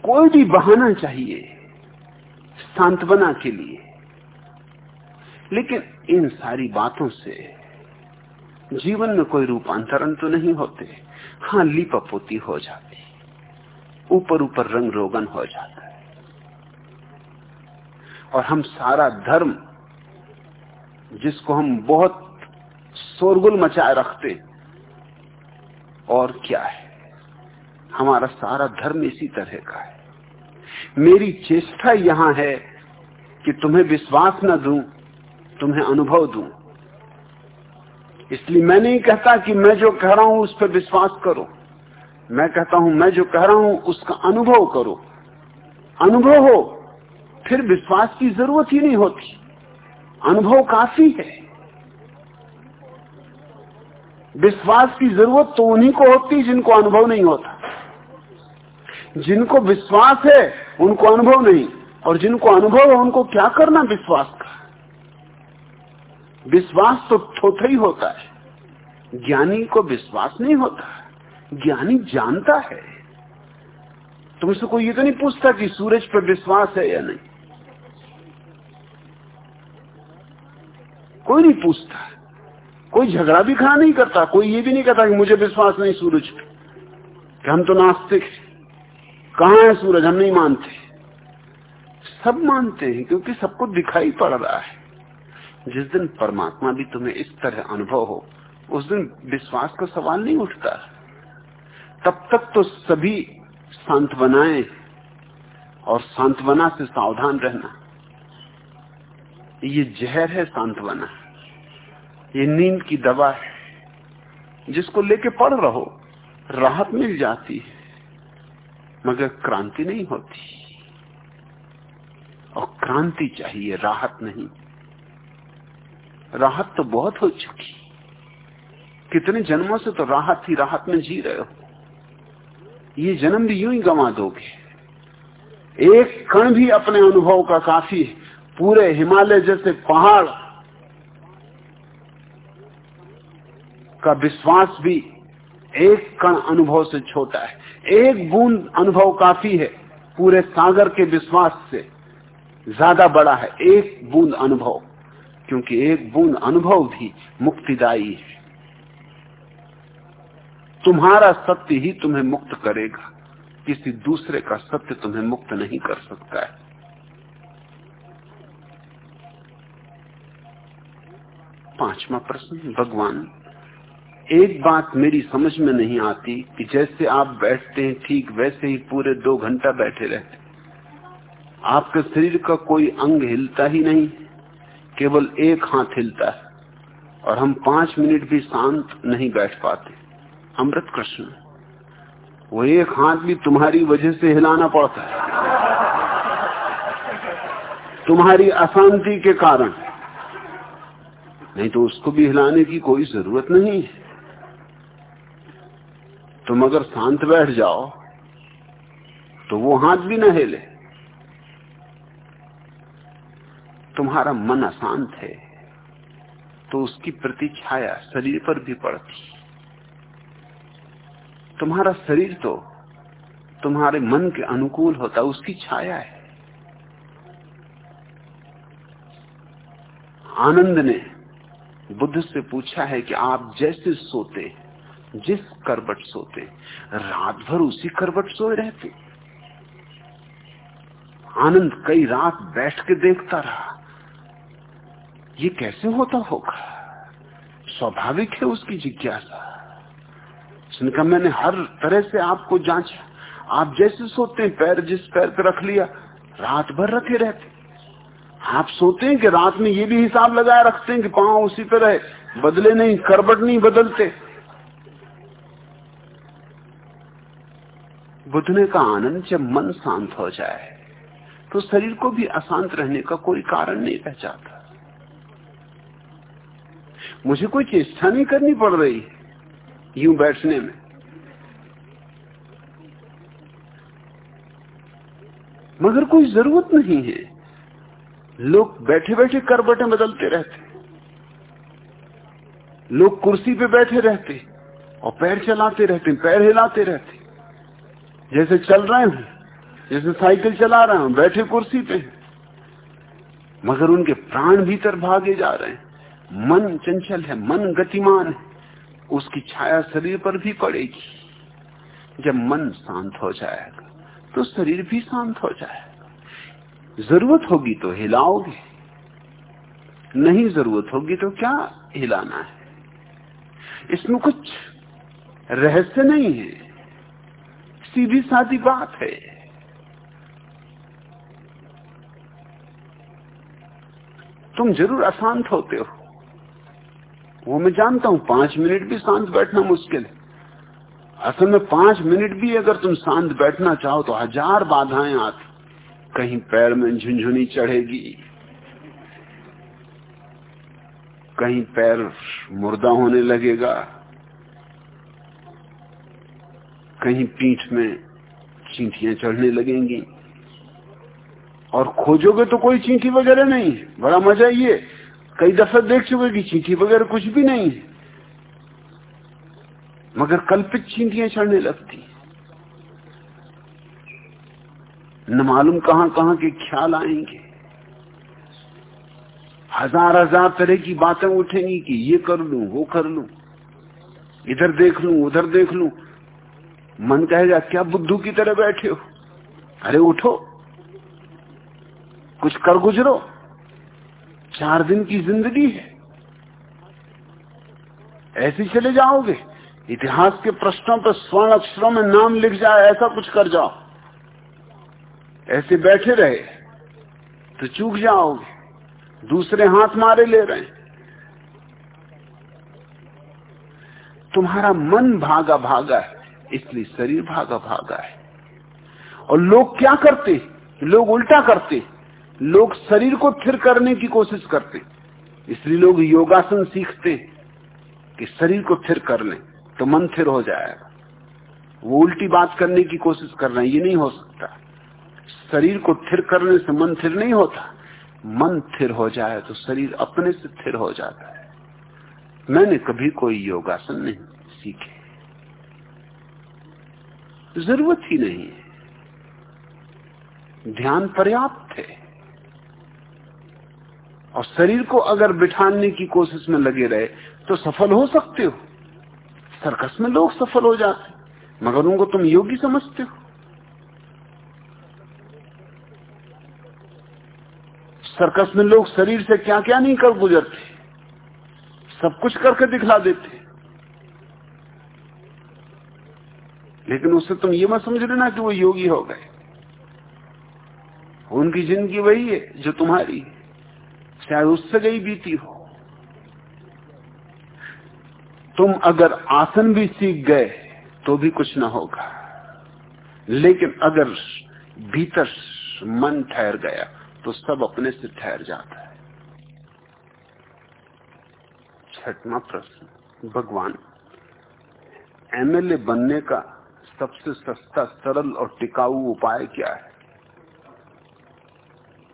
A: कोई भी बहाना चाहिए सांत्वना के लिए। लेकिन इन सारी बातों से जीवन में कोई रूपांतरण तो नहीं होते। हाँ लीपपोती हो जाती। ऊपर ऊपर रंग रोगन हो जाता है। और हम सारा धर्म जिसको हम बहुत शोरगुल मचाए रखते, और क्या है? हमारा सारा धर्म इसी तरह का है। मेरी चेष्टा यहाँ है कि तुम्हें विश्वास न दूँ, तुम्हें अनुभव दूँ। इसलिए मैं नहीं कहता कि मैं जो कह रहा हूँ उस पर विश्वास करो। मैं कहता हूँ, मैं जो कह रहा हूँ उसका अनुभव करो। अनुभव हो, फिर विश्वास की ज़रूरत ही नहीं होती। अनुभव काफ़ी है। विश्वास की ज़रूरत तो उन्हीं को होती जिनको अनुभव नहीं होता। जिनको विश्वास है, उनको अनुभव नहीं। और जिनको अनुभव है, उनको क्या करना विश्वास का? विश्वास तो थोथा ही होता है। ज्ञानी को विश्वास नहीं होता। ज्ञानी जानता है। तुमसे कोई ये तो नहीं पूछता कि सूरज पर विश्वास है या नहीं। कोई नहीं पूछता। कोई झगड़ा भी खड़ा नहीं करता। कोई ये भी नहीं कहता कि मुझे विश्वास नहीं सूरज पे। हम तो नास्तिक कहा है सूरज? हम नहीं मानते। सब मानते हैं, क्योंकि सबको दिखाई पड़ रहा है। जिस दिन परमात्मा भी तुम्हें इस तरह अनुभव हो, उस दिन विश्वास का सवाल नहीं उठता। तब तक तो सभी शांत बनाए और सांत्वना से सावधान रहना। ये जहर है सांत्वना। ये नींद की दवा है। जिसको लेके पढ़ रहो, राहत मिल जाती है। मगर क्रांति नहीं होती। और क्रांति चाहिए, राहत नहीं। राहत तो बहुत हो चुकी। कितने जन्मों से तो राहत ही राहत में जी रहे हो। ये जन्म भी यूँ ही गंवा दोगे। एक कण भी अपने अनुभव का काफ़ी पूरे हिमालय जैसे पहाड़ का विश्वास भी एक कण अनुभव से छोटा है। एक बूंद अनुभव काफ़ी है, पूरे सागर के विश्वास से। ज़्यादा बड़ा है एक बूंद अनुभव, क्योंकि एक बूंद अनुभव भी मुक्तिदायी है। तुम्हारा सत्य ही तुम्हें मुक्त करेगा, किसी दूसरे का सत्य तुम्हें मुक्त नहीं कर सकता है। पांचवा प्रश्न, भगवान एक बात मेरी समझ में नहीं आती कि जैसे आप बैठते हैं, ठीक वैसे ही पूरे दो घंटा बैठे रहते आपके शरीर का कोई अंग हिलता ही नहीं, केवल एक हाथ हिलता है, और हम पाँच मिनट भी शांत नहीं बैठ पाते। अमृत कृष्ण, वो एक हाथ भी तुम्हारी वजह से हिलाना पड़ता है। तुम्हारी अशांति के कारण। नहीं तो उसको भी हिलाने की कोई ज़रूरत नहीं है। तुम अगर शांत बैठ जाओ तो वो हाथ भी न हिले। तुम्हारा मन अशांत है तो उसकी प्रति छाया शरीर पर भी पड़ती। तुम्हारा शरीर तो तुम्हारे मन के अनुकूल होता, उसकी छाया है। आनंद ने बुद्ध से पूछा है कि आप जैसे सोते हैं जिस करबट सोते, रात भर उसी करबट सोए रहते। आनंद कई रात बैठ के देखता रहा। ये कैसे होता होगा? स्वाभाविक है उसकी जिज्ञासा। उसने कहा मैंने हर तरह से आपको जांचा। आप जैसे सोते हैं, पैर जिस पैर पर रख लिया, रात भर रखे रहते। आप सोते हैं कि रात में ये भी हिसाब लगाए रखते हैं कि पाँव उसी पर रहे, बदले नहीं करबट नहीं बदलते। बुझने का आनंद जब मन शांत हो जाए तो शरीर को भी अशांत रहने का कोई कारण नहीं रह जाता। मुझे कोई चेष्टा नहीं करनी पड़ रही यूँ बैठने में। मगर कोई ज़रूरत नहीं है। लोग बैठे बैठे करबटे बदलते रहते। लोग कुर्सी पे बैठे रहते और पैर चलाते रहते, पैर हिलाते रहते। जैसे चल रहे हैं, जैसे साइकिल चला रहे हैं बैठे कुर्सी पे। मगर उनके प्राण भीतर भागे जा रहे हैं। मन चंचल है, मन गतिमान है। उसकी छाया शरीर पर भी पड़ेगी। जब मन शांत हो जाएगा तो शरीर भी शांत हो जाएगा। ज़रूरत होगी तो हिलाओगे। नहीं ज़रूरत होगी तो क्या हिलाना है? इसमें कुछ रहस्य नहीं है। सीधी सादी बात है। तुम ज़रूर अशांत होते हो। वो मैं जानता हूँ, पाँच मिनट भी शांत बैठना मुश्किल है। असल में पाँच मिनट भी अगर तुम शांत बैठना चाहो तो हज़ार बाधाएँ आती। कहीं पैर में झुंझुनी चढ़ेगी। कहीं पैर मुर्दा होने लगेगा। कहीं पीठ में चींटियाँ चढ़ने लगेंगी। और खोजोगे तो कोई चींटी वगैरह नहीं बड़ा मज़ा ये कई दफ़ा देख चुके कि चींटी वगैरह कुछ भी नहीं मगर कल्पित चींटियाँ चढ़ने लगती न मालूम कहाँ कहाँ के ख्याल आएँगे। हज़ार हज़ार तरह की बातें उठेंगी कि ये कर लू, वो कर लू। इधर देख लू, उधर देख लू। मन कहेगा, क्या बुद्धू की तरह बैठे हो? अरे उठो, कुछ कर गुजरो। चार दिन की ज़िंदगी है। ऐसे चले जाओगे। इतिहास के प्रश्नों पर स्वर्ण अक्षरों में नाम लिख जाए, ऐसा कुछ कर जाओ। ऐसे बैठे रहे तो चूक जाओगे। दूसरे हाथ मारे ले रहे तुम्हारा मन भागा भागा है। इसलिए शरीर भागा भागा है। और लोग क्या करते? लोग उल्टा करते। लोग शरीर को फिर करने की कोशिश करते। इसलिए लोग योगासन सीखते कि शरीर को फिर कर लें तो मन थिर हो जाएगा। वो उल्टी बात करने की कोशिश कर रहे हैं, ये नहीं हो सकता। शरीर को थिर करने से मन थिर नहीं होता। मन थिर हो जाए तो शरीर अपने से थिर हो जाता है। मैंने कभी कोई योगासन नहीं सीखे। ज़रूरत ही नहीं है। ध्यान पर्याप्त है। और शरीर को अगर बिठाने की कोशिश में लगे रहे तो सफल हो सकते हो। सर्कस में लोग सफल हो जाते मगर उनको तुम योगी समझते हो। सर्कस में लोग शरीर से क्या क्या नहीं कर गुजरते, सब कुछ करके दिखला देते लेकिन उससे तुम ये मत समझ लेना कि वो योगी हो गए। उनकी ज़िंदगी वही है जो तुम्हारी। शायद उससे गई बीती हो। तुम अगर आसन भी सीख गए तो भी कुछ ना होगा। लेकिन अगर भीतर मन ठहर गया तो सब अपने से ठहर जाता है। छठवा प्रश्न, भगवान, एमएलए बनने का सबसे सस्ता, सरल और टिकाऊ उपाय क्या है?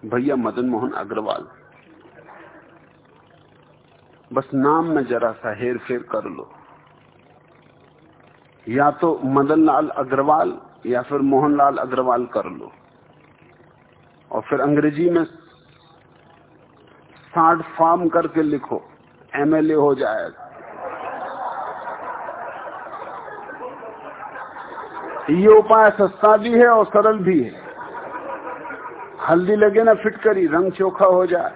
A: भैया मदन मोहन अग्रवाल, बस नाम में जरा सा हेर फेर कर लो। या तो मदन लाल अग्रवाल या फिर मोहनलाल अग्रवाल कर लो। और फिर अंग्रेज़ी में साठ फार्म करके लिखो, एमएलए हो जाएगा। ये उपाय सस्ता भी है और सरल भी है। हल्दी लगे ना फिटकरी रंग चोखा हो जाए।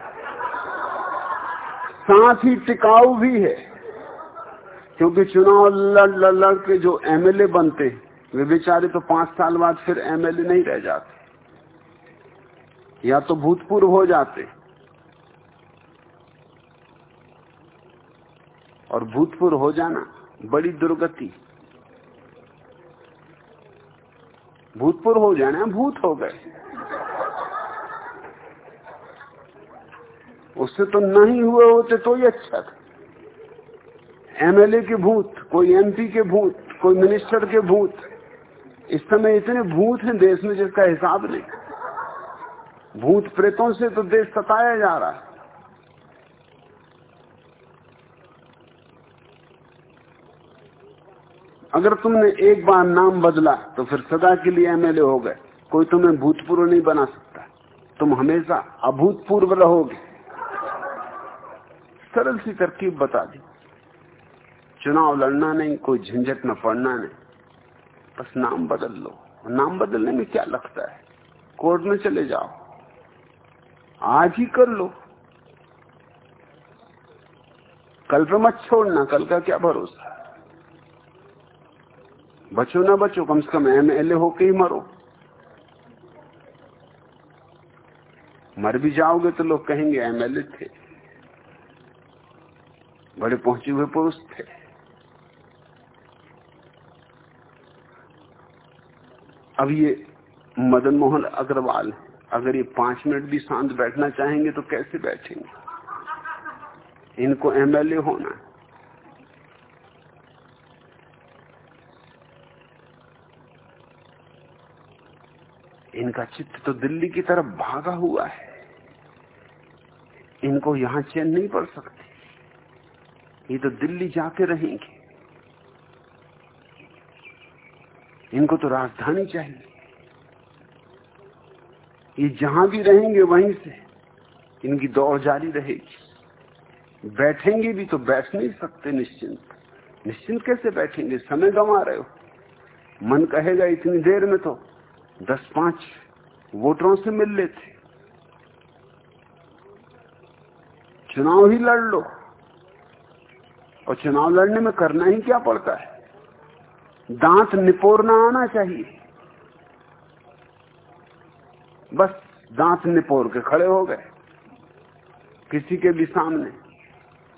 A: साथ ही टिकाऊ भी है। क्योंकि चुनाव लड़ लड़ लड़ के जो एमएलए बनते, वे बेचारे तो पाँच साल बाद फिर एमएलए नहीं रह जाते। या तो भूतपूर्व हो जाते। और भूतपूर्व हो जाना बड़ी दुर्गति। भूतपूर्व हो जाना भूत हो गए। उससे तो नहीं हुए होते तो ही अच्छा था। एमएलए के भूत, कोई एमपी के भूत, कोई मिनिस्टर के भूत, इस समय इतने भूत हैं देश में जिसका हिसाब नहीं। भूत प्रेतों से तो देश सताया जा रहा है। अगर तुमने एक बार नाम बदला तो फिर सदा के लिए एमएलए हो गए। कोई तुम्हें भूतपूर्व नहीं बना सकता। तुम हमेशा अभूतपूर्व रहोगे। सरल सी तरकीब बता दी। चुनाव लड़ना नहीं, कोई झंझट में पड़ना नहीं। बस नाम बदल लो। नाम बदलने में क्या लगता है? कोर्ट में चले जाओ। आज ही कर लो। कल पर मत छोड़ना, कल का क्या भरोसा? बचो ना बचो, कम से कम एम एल होके ही मरो। मर भी जाओगे तो लोग कहेंगे एमएलए थे। बड़े पहुँचे हुए पुरुष थे। अब ये मदन मोहन अग्रवाल अगर ये पाँच मिनट भी शांत बैठना चाहेंगे तो कैसे बैठेंगे? इनको एमएलए होना इनका चित्त तो दिल्ली की तरफ़ भागा हुआ है। इनको यहाँ चैन नहीं पड़ सकती। ये तो दिल्ली जाके रहेंगे। इनको तो राजधानी चाहिए। ये जहाँ भी रहेंगे वहीं से इनकी दौड़ जारी रहेगी। बैठेंगे भी तो बैठ नहीं सकते निश्चिंत। निश्चिंत कैसे बैठेंगे? समय गंवा रहे हो। मन कहेगा, इतनी देर में तो दस पाँच वोटरों से मिल लेते। चुनाव ही लड़ लो। और चुनाव लड़ने में करना ही क्या पड़ता है? दांत निपोरना आना चाहिए। बस दांत निपोर के खड़े हो गए। किसी के भी सामने,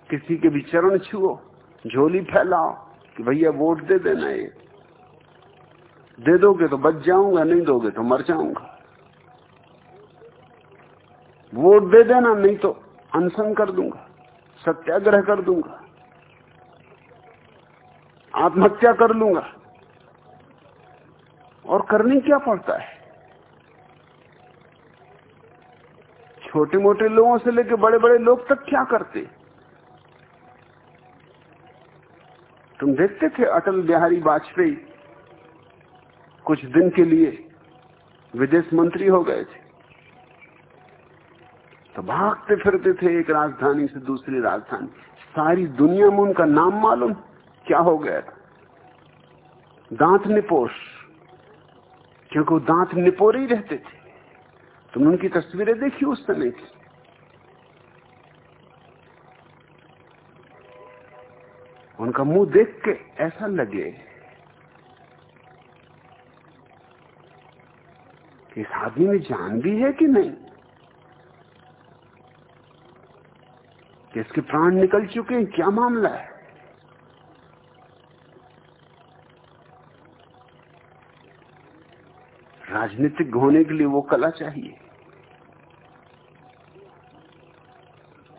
A: किसी के भी चरण छुओ, झोली फैलाओ कि भैया वोट दे देना ये दे दोगे तो बच जाऊँगा, नहीं दोगे तो मर जाऊँगा। वोट दे देना, नहीं तो अनशन कर दूँगा, सत्याग्रह कर दूँगा, आत्महत्या कर लूँगा। और करने क्या पड़ता है? छोटे मोटे लोगों से लेकर बड़े बड़े लोग तक क्या करते? तुम देखते थे अटल बिहारी वाजपेयी कुछ दिन के लिए विदेश मंत्री हो गए थे। तो भागते फिरते थे एक राजधानी से दूसरी राजधानी। सारी दुनिया में उनका नाम मालूम क्या हो गया था। दांत निपोष क्योंकि वो दांत निपोर ही रहते थे। तुमने उनकी तस्वीरें देखी उस समय की? उनका मुँह देख के ऐसा लगे कि इस आदमी में जान भी है कि नहीं? कि इसके प्राण निकल चुके हैं, क्या मामला है? राजनीतिक होने के लिए वो कला चाहिए।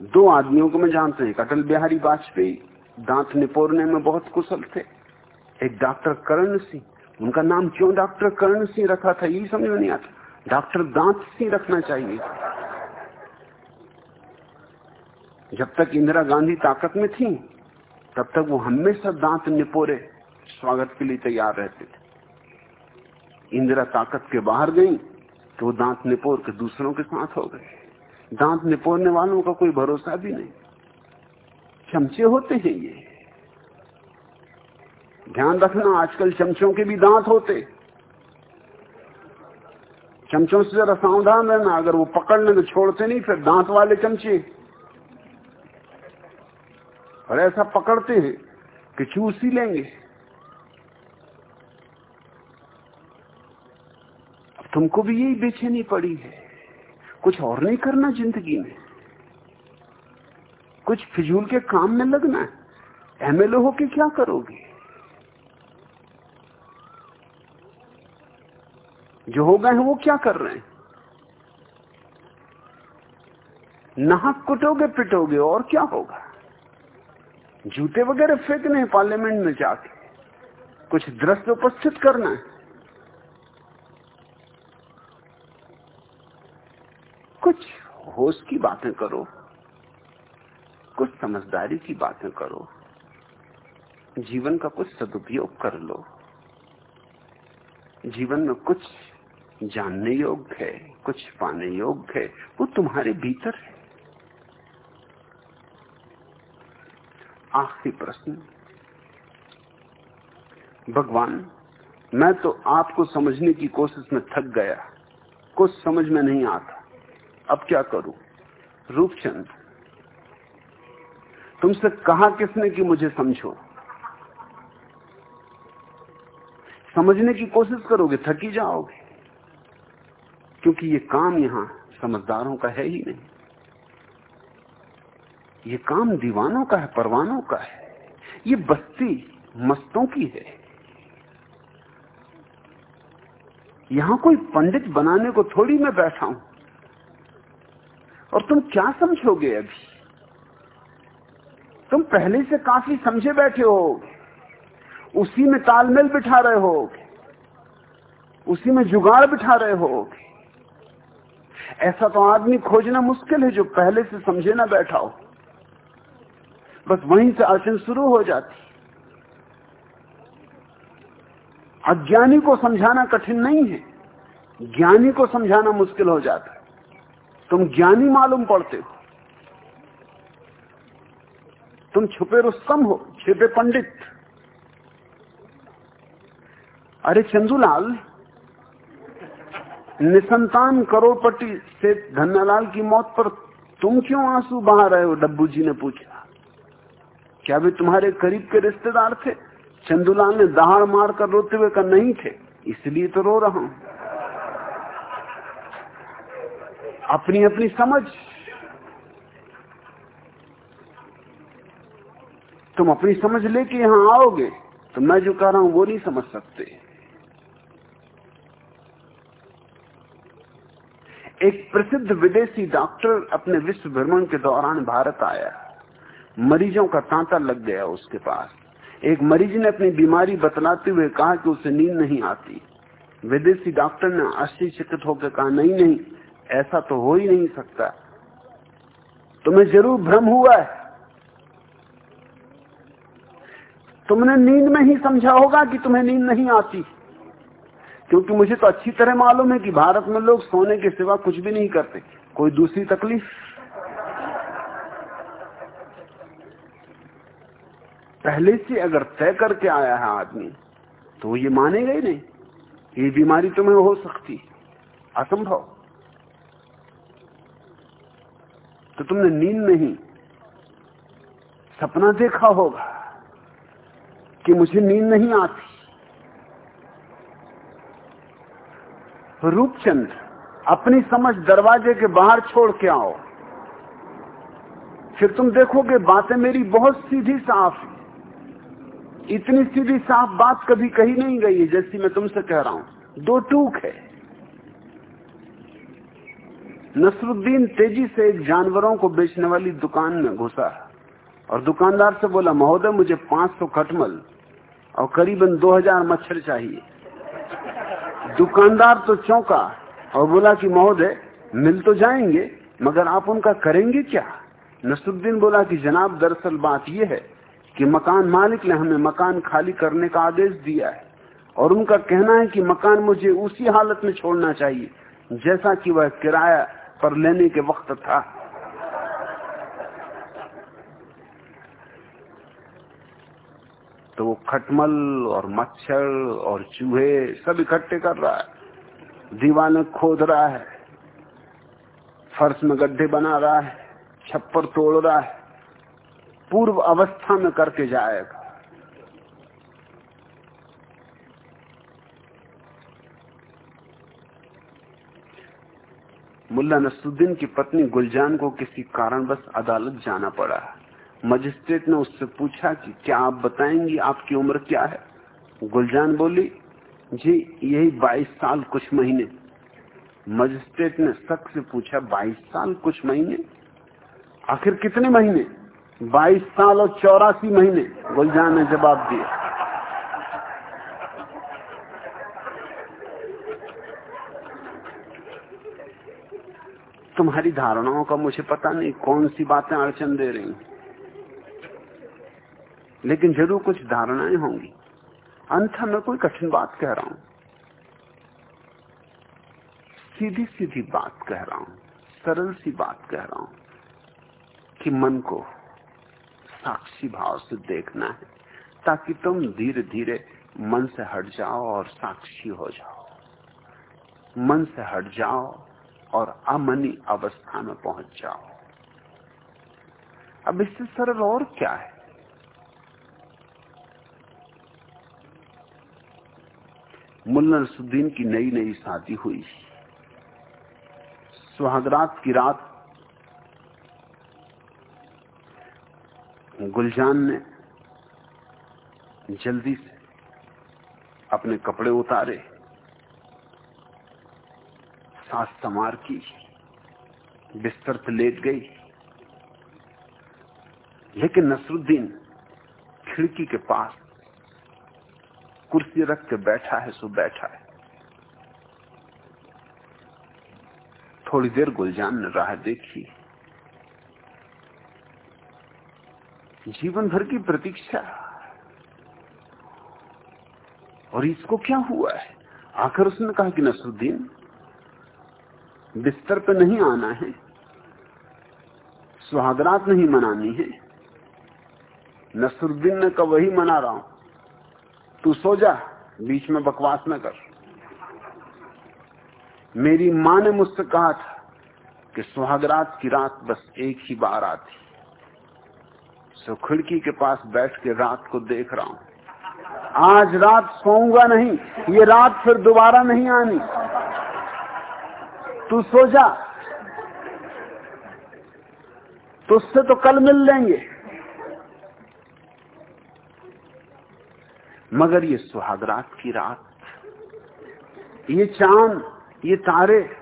A: दो आदमियों को मैं जानते हैं अटल बिहारी वाजपेयी, दांत निपोरने में बहुत कुशल थे। एक डॉक्टर करण सिंह उनका नाम क्यों डॉक्टर कर्ण सिंह रखा था यही समझ में नहीं आता। डॉक्टर दांत सिंह रखना चाहिए। जब तक इंदिरा गांधी ताकत में थी, तब तक वो हमेशा दांत निपोरे, स्वागत के लिए तैयार रहते थे। इंदिरा ताकत के बाहर गई तो वो दांत निपोर के दूसरों के साथ हो गए। दांत निपोरने वालों का कोई भरोसा भी नहीं। चमचे होते हैं ये। ध्यान रखना, आजकल चमचों के भी दांत होते। चमचों से जरा सावधान रहना, अगर वो पकड़ लें तो छोड़ते नहीं, फिर दांत वाले चमचे। और ऐसा पकड़ते हैं कि चूस ही लेंगे। तुमको भी यही बेचैनी पड़ी है। कुछ और नहीं करना ज़िंदगी में। कुछ फिजूल के काम में लगना है। एमएलए हो के क्या करोगे? जो हो गए हैं वो क्या कर रहे हैं? नाहक कुटोगे, पिटोगे, और क्या होगा? जूते वगैरह फेंकने हैं पार्लियामेंट में जाके। कुछ दृश्य उपस्थित करना है। कुछ होश की बातें करो। कुछ समझदारी की बातें करो। जीवन का कुछ सदुपयोग कर लो। जीवन में कुछ जानने योग्य है, कुछ पाने योग्य है, वो तुम्हारे भीतर है। आखिरी प्रश्न। भगवान, मैं तो आपको समझने की कोशिश में थक गया। कुछ समझ में नहीं आता। अब क्या करूँ? रूपचंद, तुमसे कहा किसने कि मुझे समझो? समझने की कोशिश करोगे, थकी जाओगे? क्योंकि ये काम यहाँ समझदारों का है ही नहीं। ये काम दीवानों का है, परवानों का है। ये बस्ती मस्तों की है। यहाँ कोई पंडित बनाने को थोड़ी मैं बैठा हूँ। और तुम क्या समझोगे अभी? तुम पहले से काफ़ी समझे बैठे हो। उसी में तालमेल बिठा रहे हो। उसी में जुगाड़ बिठा रहे हो। ऐसा तो आदमी खोजना मुश्किल है जो पहले से समझे ना बैठा हो। बस वहीं से अड़चन शुरू हो जाती। अज्ञानी को समझाना कठिन नहीं है। ज्ञानी को समझाना मुश्किल हो जाता है। तुम ज्ञानी मालूम पड़ते हो। तुम छुपे रुस्तम हो, छिपे पंडित। अरे चंदूलाल निसंतान करोड़पति से धन्यालाल की मौत पर तुम क्यों आँसू बहा रहे हो? डब्बू जी ने पूछा। क्या वे तुम्हारे करीब के रिश्तेदार थे? चंदूलाल ने दहाड़ मार कर रोते हुए का नहीं थे, इसलिए तो रो रहा हूँ। अपनी अपनी समझ। तुम अपनी समझ लेके यहाँ आओगे तो मैं जो कह रहा हूँ वो नहीं समझ सकते। एक प्रसिद्ध विदेशी डॉक्टर अपने विश्व भ्रमण के दौरान भारत आया। मरीजों का तांता लग गया उसके पास। एक मरीज़ ने अपनी बीमारी बतलाते हुए कहा कि उसे नींद नहीं आती। विदेशी डॉक्टर ने आश्चर्यचकित होकर कहा, नहीं नहीं, ऐसा तो हो ही नहीं सकता। तुम्हें ज़रूर भ्रम हुआ है। तुमने नींद में ही समझा होगा कि तुम्हें नींद नहीं आती। क्योंकि मुझे तो अच्छी तरह मालूम है कि भारत में लोग सोने के सिवा कुछ भी नहीं करते। कोई दूसरी तकलीफ़? पहले से अगर तय करके आया है आदमी तो ये मानेगा ही नहीं ये बीमारी तुम्हें हो सकती। असंभव। तो तुमने नींद नहीं, सपना देखा होगा कि मुझे नींद नहीं आती। रूपचंद, अपनी समझ दरवाजे के बाहर छोड़ के आओ। फिर तुम देखोगे बातें मेरी बहुत सीधी साफ़ इतनी सीधी साफ़ बात कभी कही नहीं गई है जैसी मैं तुमसे कह रहा हूँ। दो टूक है। नसरुद्दीन तेज़ी से एक जानवरों को बेचने वाली दुकान में घुसा और दुकानदार से बोला, महोदय, मुझे 500 खटमल और करीबन 2000 मच्छर चाहिए। दुकानदार तो चौंका और बोला कि महोदय, मिल तो जाएँगे, मगर आप उनका करेंगे क्या? नसरुद्दीन बोला कि जनाब, दरअसल बात यह है कि मकान मालिक ने हमें मकान खाली करने का आदेश दिया है और उनका कहना है कि मकान मुझे उसी हालत में छोड़ना चाहिए, जैसा कि वह किराया पर लेने के वक्त था। तो वो खटमल और मच्छर और चूहे सब इकट्ठे कर रहा है। दीवाने खोद रहा है। फर्श में गड्ढे बना रहा है। छप्पर तोड़ रहा है। पूर्व अवस्था में करके जाएगा। मुल्ला नसरुद्दीन की पत्नी गुलजान को किसी कारणवश अदालत जाना पड़ा। मजिस्ट्रेट ने उससे पूछा कि क्या आप बताएँगी आपकी उम्र क्या है? गुलजान बोली, जी, यही 22 साल कुछ महीने। मजिस्ट्रेट ने शक से पूछा 22 साल कुछ महीने? आखिर कितने महीने? 22 साल और चौरासी महीने? गुलजान ने जवाब दिया। तुम्हारी धारणाओं का मुझे पता नहीं, कौन सी बातें अड़चन दे रही लेकिन ज़रूर कुछ धारणाएँ होंगी। अंथा मैं कोई कठिन बात कह रहा हूँ। सीधी सीधी बात कह रहा हूँ सरल सी बात कह रहा हूँ कि मन को साक्षी भाव से देखना है, ताकि तुम धीरे धीरे मन से हट जाओ और साक्षी हो जाओ। मन से हट जाओ और अमनी अवस्था में पहुँच जाओ। अब इससे सरल और क्या है? मुल्ला नसुद्दीन की नई नई शादी हुई। सुहागरात की रात गुलजान ने जल्दी से अपने कपड़े उतारे, सांस समार की, बिस्तर पर लेट गई। लेकिन नसरुद्दीन खिड़की के पास कुर्सी रख के बैठा है, सो बैठा है। थोड़ी देर गुलजान ने राह देखी। जीवन भर की प्रतीक्षा। और इसको क्या हुआ है? आखिर उसने कहा कि नसरुद्दीन, बिस्तर पे नहीं आना है। सुहागरात नहीं मनानी है। नसरुद्दीन ने कब वही मना रहा हूँ। तू सो जा, बीच में बकवास न कर। मेरी माँ ने मुझसे कहा था कि सुहागरात की रात बस एक ही बार आती। सो खिड़की के पास बैठ के रात को देख रहा हूँ। आज रात सोऊँगा नहीं, ये रात फिर दोबारा नहीं आनी। तू सो जा। तुझसे तो कल मिल लेंगे। मगर ये सुहागरात की रात। ये चाँद, ये तारे,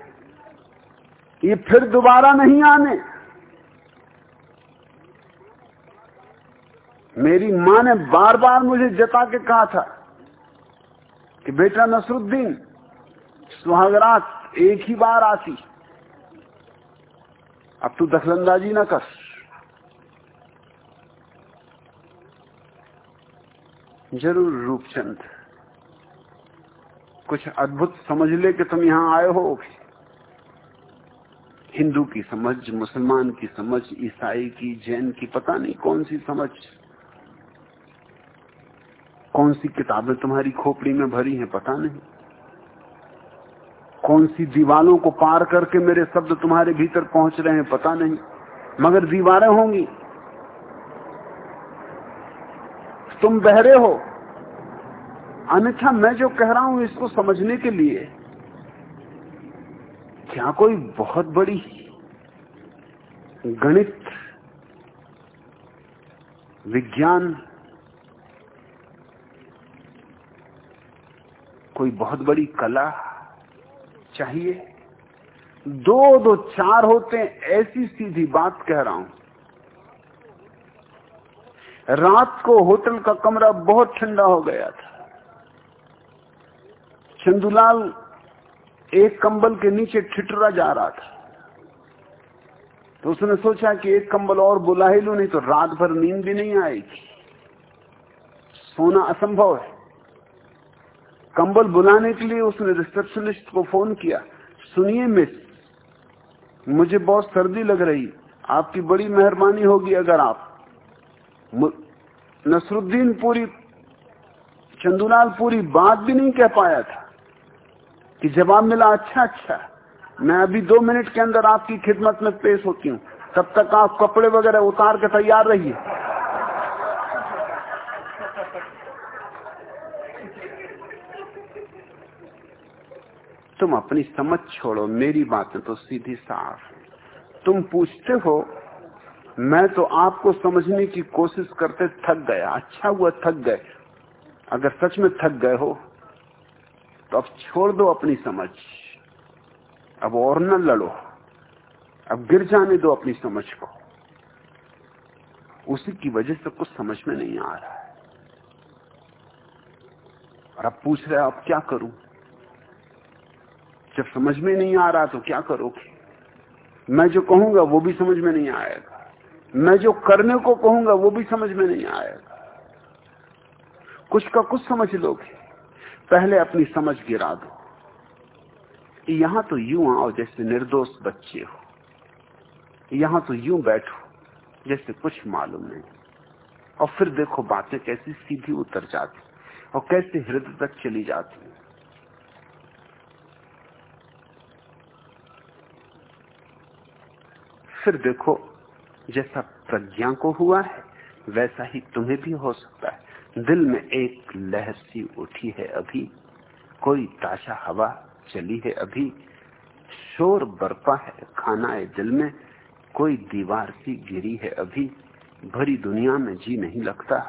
A: ये फिर दोबारा नहीं आने। मेरी माँ ने बार बार मुझे जता के कहा था कि बेटा नसरुद्दीन, सुहागरात एक ही बार आती। अब तू दखलंदाजी ना कर। ज़रूर रूपचंद। कुछ अद्भुत समझ ले कि तुम यहाँ आए हो हिंदू की समझ, मुसलमान की समझ, ईसाई की, जैन की, पता नहीं कौन सी समझ। कौन सी किताबें तुम्हारी खोपड़ी में भरी हैं पता नहीं। कौन सी दीवारों को पार करके मेरे शब्द तुम्हारे भीतर पहुँच रहे हैं पता नहीं। मगर दीवारें होंगी। तुम बहरे हो। अन्यथा मैं जो कह रहा हूँ इसको समझने के लिए, क्या कोई बहुत बड़ी गणित, विज्ञान, कोई बहुत बड़ी कला चाहिए? दो दो चार होते ऐसी सीधी बात कह रहा हूँ। रात को होटल का कमरा बहुत ठंडा हो गया था। चंदूलाल एक कंबल के नीचे ठिठुरा जा रहा था। तो उसने सोचा कि एक कंबल और बुला ही लू, नहीं तो रात भर नींद भी नहीं आएगी। सोना असंभव है। कंबल बुलाने के लिए उसने रिसेप्शनिस्ट को फ़ोन किया। सुनिए मिस, मुझे बहुत सर्दी लग रही, आपकी बड़ी मेहरबानी होगी अगर आप नसरुद्दीन पूरी, चंदूलाल पूरी बात भी नहीं कह पाया था कि जवाब मिला अच्छा अच्छा मैं अभी दो मिनट के अंदर आपकी खिदमत में पेश होती हूँ। तब तक आप कपड़े वगैरह उतार के तैयार रहिए। तुम अपनी समझ छोड़ो, मेरी बातें तो सीधी साफ़। तुम पूछते हो मैं तो आपको समझने की कोशिश करते थक गया। अच्छा हुआ थक गए। अगर सच में थक गए हो तो अब छोड़ दो अपनी समझ। अब और न लड़ो। अब गिर जाने दो अपनी समझ को। उसी की वजह से कुछ समझ में नहीं आ रहा है। और अब पूछ रहे अब क्या करूँ? जब समझ में नहीं आ रहा तो क्या करोगे? मैं जो कहूँगा वो भी समझ में नहीं आएगा। मैं जो करने को कहूँगा वो भी समझ में नहीं आएगा। कुछ का कुछ समझ लोगे पहले अपनी समझ गिरा दो। यहाँ तो यूँ आओ जैसे निर्दोष बच्चे हो। यहाँ तो यूँ बैठो जैसे कुछ मालूम नहीं। और फिर देखो बातें कैसी सीधी उतर जाती और कैसे हृदय तक चली जाती फिर देखो जैसा प्रज्ञा को हुआ है, वैसा ही तुम्हें भी हो सकता है। दिल में एक लहर सी उठी है अभी, कोई ताज़ा हवा चली है अभी। शोर बरपा है खाना है दिल में, कोई दीवार सी गिरी है अभी। भरी दुनिया में जी नहीं लगता,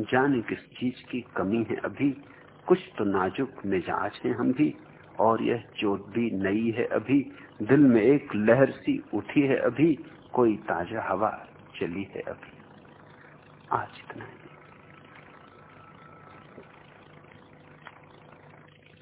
A: जाने किस चीज़ की कमी है अभी। कुछ तो नाजुक मिजाज है हम भी, और यह चोट भी नई है अभी। दिल में एक लहर सी उठी है अभी। कोई ताज़ा हवा चली है अभी। आज इतना ही।